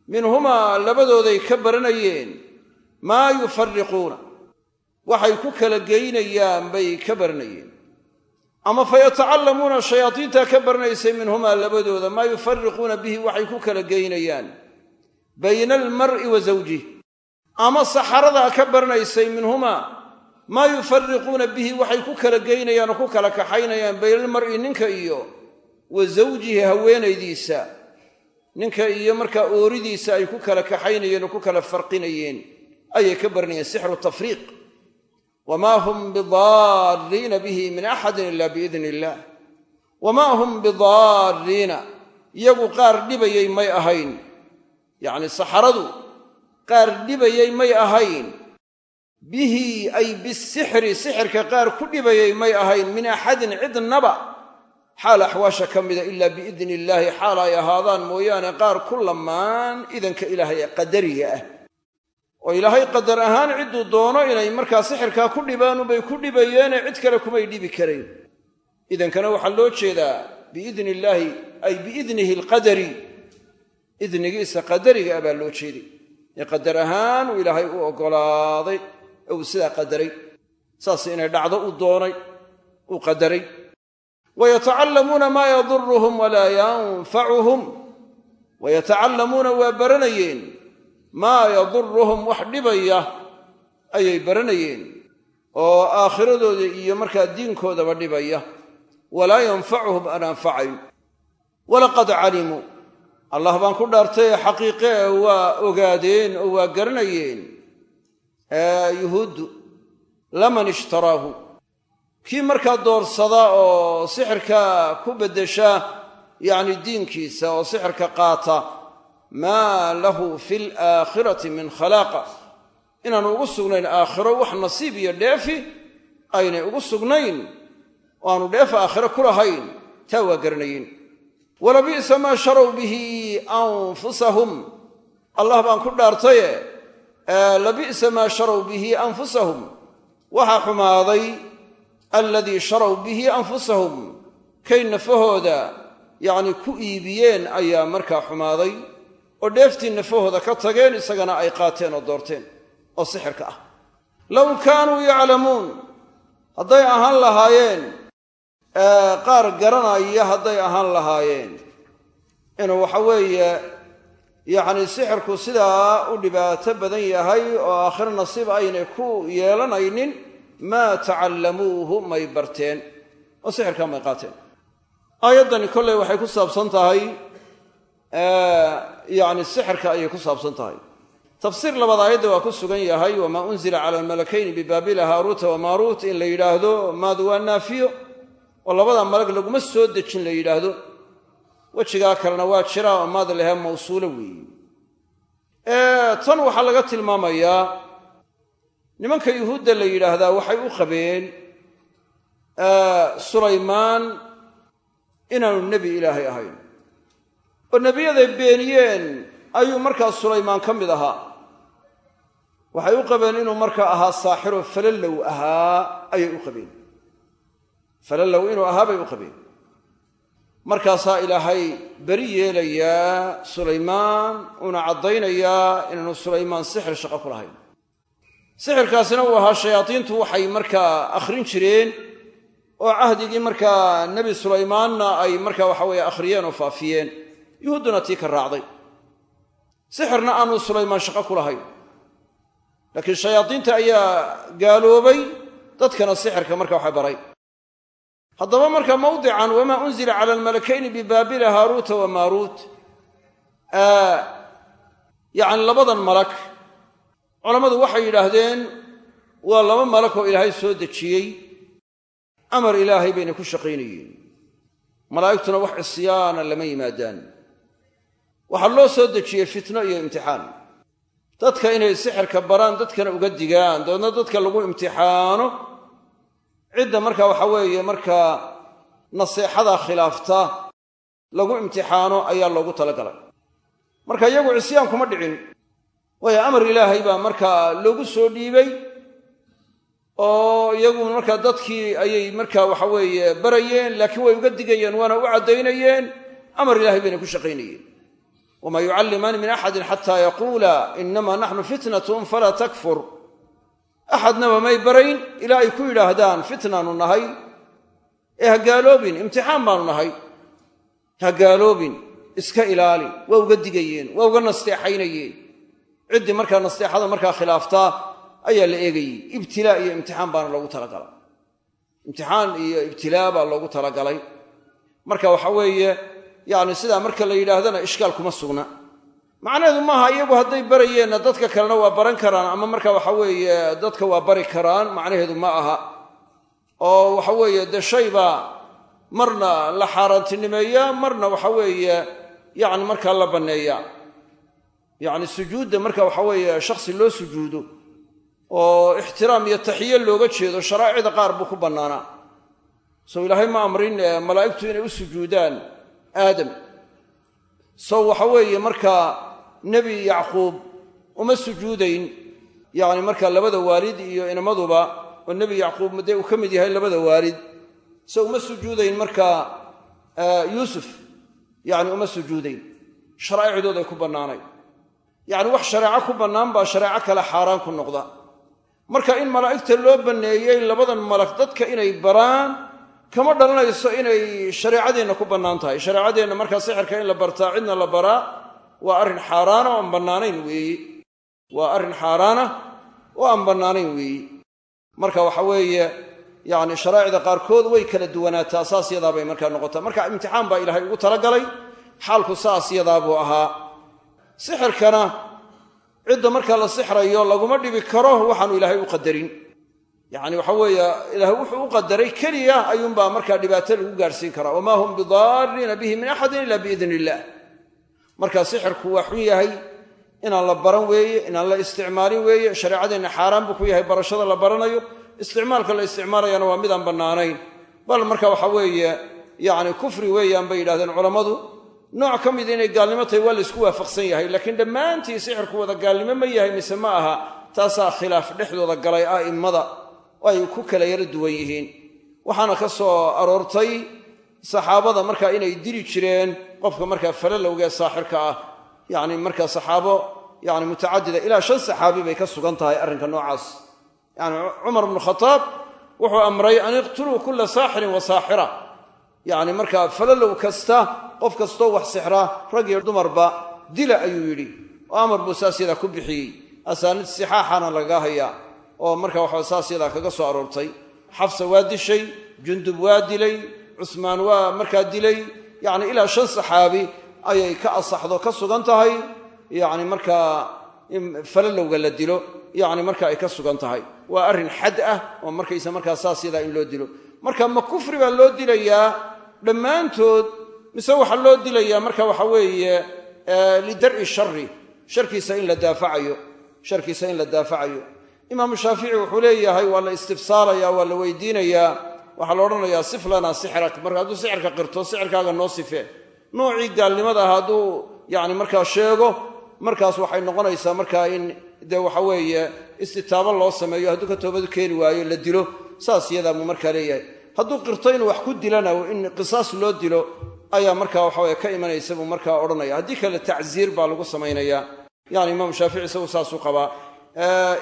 Speaker 2: minhumaa labadooday ka baranayeen. maa yufariquuna waxay ku kala geynayaan bay ka baranayeen. ama fayatacallamuuna shayaadiintaa ka baranaysay minhumaa labadooda maa yufariquuna bihi waxay ku kala geynayaan. bayna almar'i wa zawjih ama saxaradaa ka baranaysay minhumaa maa yufariquuna bihi waxay ku kala geynayaan oo ku kala kaxaynayaan bayna almar'i ninka iyo wa zawjihi haweenaydiisa. Ninka iyo markaa ooridiisa ay ku kala kaxaynayeen oo ku kala farqinayeen ayay ka baranayeen sixru tafriiq. Wamaa hum bidaariina bihi min axadin ila biidni illaah wamaa hum bidaariina iyagu qaar dhibayay may ahayn. Yacni saxaradu qaar dhibayay may ahayn bihi ay bisixri sixirka qaar ku dhibayay may ahayn min axadin cidnaba xaal axwaasha ka mida ilaa biidni illaahi xaal ay ahaadaan mooyaane qaar ku lamaan idanka ilaahay ee qadariga ah. Oo ilaahay qadar ahaan cidduu doono inay markaa sixirkaa ku dhibaanubay ku dhibayeene cid kale kumay dhibi karayn. Idankana waxaa loo jeedaa biidni illaahi ay biidnihi alqadari. Idnigiisa qadariga ah baa loo jeeday. Ee qadar ahaan uu ilaahay u oggolaaday uu sidaa qadaray. Saas inay dhacdo u doonay uu qadaray. Wayatacallamuuna maa yaduruhum walaa yanfacuhum wayatacallamuuna waa baranayeen maa yaduruhum wax dhibaya ayay baranayeen oo aakhiradoodii iyo markaa diinkoodaba dhibaya. Walaa yanfacuhum aan anfacayn walaqad calimuu. Allah baan ku dhaartay xaqiiqe ee waa ogaadeen oo waa garanayeen yuhuuddu laman ishtaraahu. Kii markaa doorsada oo sixirka ku beddesha yacni diinkiisa oo sixirka qaata maa lahu fi alaakhirati min khalaaqa. Inaanu ugu sugnayn aakhiro wax nasiib iyo dheefi aynay ugu sugnayn oo aanu dheef aakhiro ku lahayn taa waa garanayeen walabi'sa maa sharow bihi anfusahum. Allah baan ku dhaartaye labi'sa maa sharow bihi anfusahum. Waxaa xumaaday aladii sharow bihi anfusahum. Kay nafahooda yacni ku iibiyeen ayaa markaa xumaaday oo dheeftii nafahooda ka tageen isagana ay qaateen oo doorteen oo sixirka ah. Low kaanuu yaclamuun hadday ahaan lahaayeen qaar garanaya hadday ahaan lahaayeen. Inuu waxa weeye yacni sixirku sidaa u dhibaato badan yahay oo aakhiro nasiib aynay ku yeelanaynin maa tacallamuuhu may barteen oo sixirkaa may qaateen. Aayaddani kolley waxay ku saabsan tahay yacni sixirka ayay ku saabsan tahay. Tafsiir labaad aayadda waa ku sugan yahay wamaa unzila cala almalakayni bibaabila haaruuta wamaaruut in la yidhaahdo maadu waa naafiyo. Oo labada malag laguma soo dejin la yidhaahdo wejigaa kalena waa jira oo maad lehe mawsuulo weeye tan waxaa laga tilmaamayaa nimanka yuhuudda la yidhaahdaa waxay u qabeen sulaymaan inaanu nebi ilaahay ahayn. Oo nebiyaday beeniyeen ayuu markaa sulaymaan ka mid ahaa. Waxay u qabeen inuu markaa ahaa saaxiro falallow ahaa ayay u qabeen. Falallow inuu ahaa bay u qabeen markaasaa ilaahay beri yeelayaa sulaymaan uuna caddaynayaa inaanu sulaymaan sixir shaqo ku lahayn. Sixirkaasina uu ahaa shayaadiintu waxay markaa akhrin jireen oo cahdigii markaa nebi sulaymaanna ay markaa waxa weeye akhriyeen oo faafiyeen. Yuhuudduna tii ka raacday. Sixirna aanu sulaymaan shaqo ku lahayn. Laakiin shayaadiinta ayaa gaaloobay dadkana sixirka marka waxa baray haddaba marka mawdican wamaa unzila cala almalakayni bibaabila haaruuta wa maaruut. Yacni labadan malak culammadu waxay yidhaahdeen waa laba malak oo ilaahay soo dejiyey amar ilaahay bayna ku shaqaynayeen malaa'igtuna wax cisyaana lama yimaadaan. Waxaa loo soo dejiyey fitno iyo imtixaan. Dadka inay sixirka baraan dadkana uga digaan dabeedna dadka lagu imtixaano cidda marka waxa weeye markaa naseexada khilaafta lagu imtixaano ayaa loogu talagalay. Marka iyagu cisyaan kuma dhicin. Waayo amar ilaahay baa markaa loogu soo dhiibay oo iyagu markaa dadkii ayay markaa waxa weeye barayeen laakiin way uga digayeen waana u caddaynayeen. Amar ilaahay bayna ku shaqaynayeen. Wamaa yucallimaani min axadin xataa yaquula inama naxnu fitnatun falaa takfur axadnaba may barayn ilaa ay ku yidhaahdaan fitnaanu nahay ee ha gaaloobin imtixaan baanu nahay ha gaaloobin iska ilaali waa uga digayeen waa uga nasteexaynayeen ciddii markaa nasteexada markaa khilaaftaa ayaa la eegayey ibtilaa iyo imtixaan baana loogu talagalay imtixaan iyo ibtilaa baa loogu talagalay marka waxa weeye yacni sidaa marka la yidhaahdana ishkaal kuma sugna macnaheedu maaha iyagu hadday barayeenna dadka kalena waa baran karaan ama marka waxa weeye dadka waa bari karaan macnaheedu ma aha. Oo waxa weeye dee shaybaa marna la xaaraantinimeeyaa marna waxa weeye yacni markaa la banneeyaa yacni sujuudda marka waxa weeye shakhsi loo sujuudo oo ixtiraam iyo taxiye looga jeedo sharaa'icda qaar buu ku bannaanaa sow ilaahay ma amrin malaa'igtu inay u sujuudaan aadam. Sow waxa weeye markaa nebi yacquub uma sujuudayn. Yacni markaa labada waalid iyo inamaduba oo nebi yacquub dee uu ka mid yahay labada waalid. So uma sujuudayn markaa yuusuf. Yacni uma sujuudayn. Sharaa'icdooday ku bannaanay. Yacni wax shareeco ku bannaan baa shareeco kale xaaraan ku noqda. Marka in malaa'igta loo banneeyey labadan malag dadka inay baraan kama dhalanayso inay shareecadeenna ku bannaan tahay. Shareecadeenna markaa sixirka in la bartaa cidna la baraa waa arrin xaaraana oo aan bannaanayn weeye waa arrin xaaraana oo aan bannaanayn weeye marka waxa weeye yacni sharaa'icda qaarkood way kala duwanaataa saas yadaa bay markaa noqotaa marka imtixaan baa ilaahay ugu talagalay xaalku saas yadaa ahaa. Sixirkana cidda marka la sixrayo laguma dhibi karo waxaanu ilaahay u qadarin. Yacni waxa weeye ilaahay wuxuu u qadaray keliya ayuunbaa markaa dhibaato lagu gaarhsiin karaa. Wamaa hum bidaariina bihi min axadin ila biidn illah marka sixirku waa xun yahay inaan la baran weeye inaan la isticmaalin weeye shareecadeenna xaaraan buu ku yahay barashada la baranayo isticmaalka la isticmaalayana waa midaan bannaanayn. Bal marka waxa weeye yacni kufri weeyaan bay yidhahdeen culammadu nooc ka mida inay gaalnimo tahay waa la isku waafaqsan yahay laakiin dhammaantii sixirku wada gaalnimo ma yahay mise ma aha taasaa khilaaf dhexdooda galay a'immada ay ku kala yaro duwan yihiin. Waxaana ka soo aroortay saxaabada markaa inay dili jireen qofka markaa falalowga ee saaxirka ah yani markaa saxaabo yani mutacadida ilaa shan saxaabi bay ka sugan tahay arrinka noocaas. Yani cumar bnu khataab wuxuu amray an iqtuluu kula saaxirin wa saaxira. Yani markaa falalow kasta qof kastoo wax sixraa rag iyo dumarba dila ayuu yidhi. Oo amar buu saas yadaa ku bixiyey. Asaanid sixaaxana lagaga hayaa. Oo marka waxa saas yadaa kaga soo aroortay. Xafsa waa dishay jundub waa dilay cusmaan waa markaa dilay yani ilaa shan saxaabi ayay ka asaxdo ka sugan tahay. Yani markaa in falalowga la dilo yani marka ay ka sugan tahay. Waa arrin xad ah oo markaysa markaa saas yadaa in loo dilo. Marka ma kufri baa loo dilayaa dhammaantood mise waxaa loo dilayaa marka waxa weeye lidar'i shari sharkiisa in la daafacayo sharkiisa in la daafacayo. Imaamu shaafici wuxuu leeyahay waa la istifsaalaya waa la weydiinayaa waxaa la odhanayaa sif lanaa sixrak. Marka hadduu sixirka qirto sixirkaaga noo sifee. Noocii gaalnimada ah hadduu yani markaa sheego markaas waxay noqonaysaa markaa in dee waxa weeye istitaabo loo sameeyo hadduu ka toobadu keeni waayo la dilo. Saas iyadaa buu markaa leeyahay. Hadduu qirto inuu wax ku dilana in qisaas loo dilo ayaa markaa waxaweye ka imanaysa buu markaa odhanaya haddii kale tacziir baa lagu samaynayaa. Yani imaamu shaafici isagu saasuu qabaa.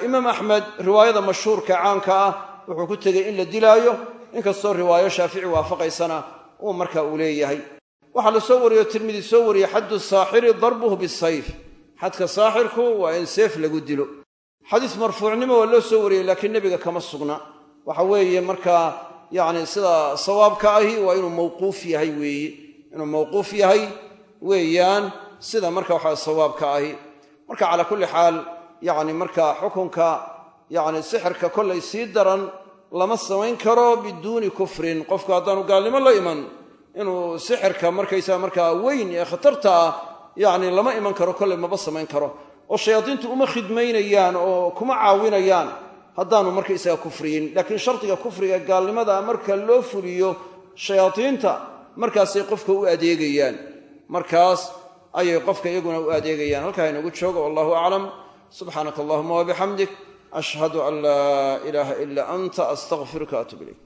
Speaker 2: Imaam axmed riwaayada mashhuurka caanka ah wuxuu ku tegey in la dilaayo inkastoo riwaayo shaafici waafaqaysana uu marka uu leeyahay. Waxaa la soo wariyo tirmidi soo wariyey xaddu saaxiri darbuhu bisayf xadka saaxirku waa in seef lagu dilo. Xadiis marfuucnimo waa loo soo wariyey laakiin nebiga kama sugna. Waxa weeye markaa yacni sida sawaabka ahi waa inuu mawquuf yahay weeye inuu mawquuf yahay weeyaan sida marka waxaa sawaabka ahi. Marka calaa kulli xaal yacni marka xukunka yacni sixirka kollay sii daran lama samayn karo biduuni kufrin. Qofku haddaanu gaalnimo la iman inuu sixirka markaysaa markaa weyn ee khatarta ah yacni lama iman karo kollay maba samayn karo. Oo shayaadiintu uma khidmaynayaan oo kuma caawinayaan haddaanu markaysaga kufriyin. Laakiin shardiga kufriga gaalnimada marka loo fuliyo shayaadiinta markaasay qofka u adeegayaan. Markaas ayay qofka iyaguna u adeegayaan. Halkaa inagu joogo wallahu aclam subxaanaka allahuma wabixamdik ashhadu an laa ilaaha ila anta astaqfiruka atub ilayk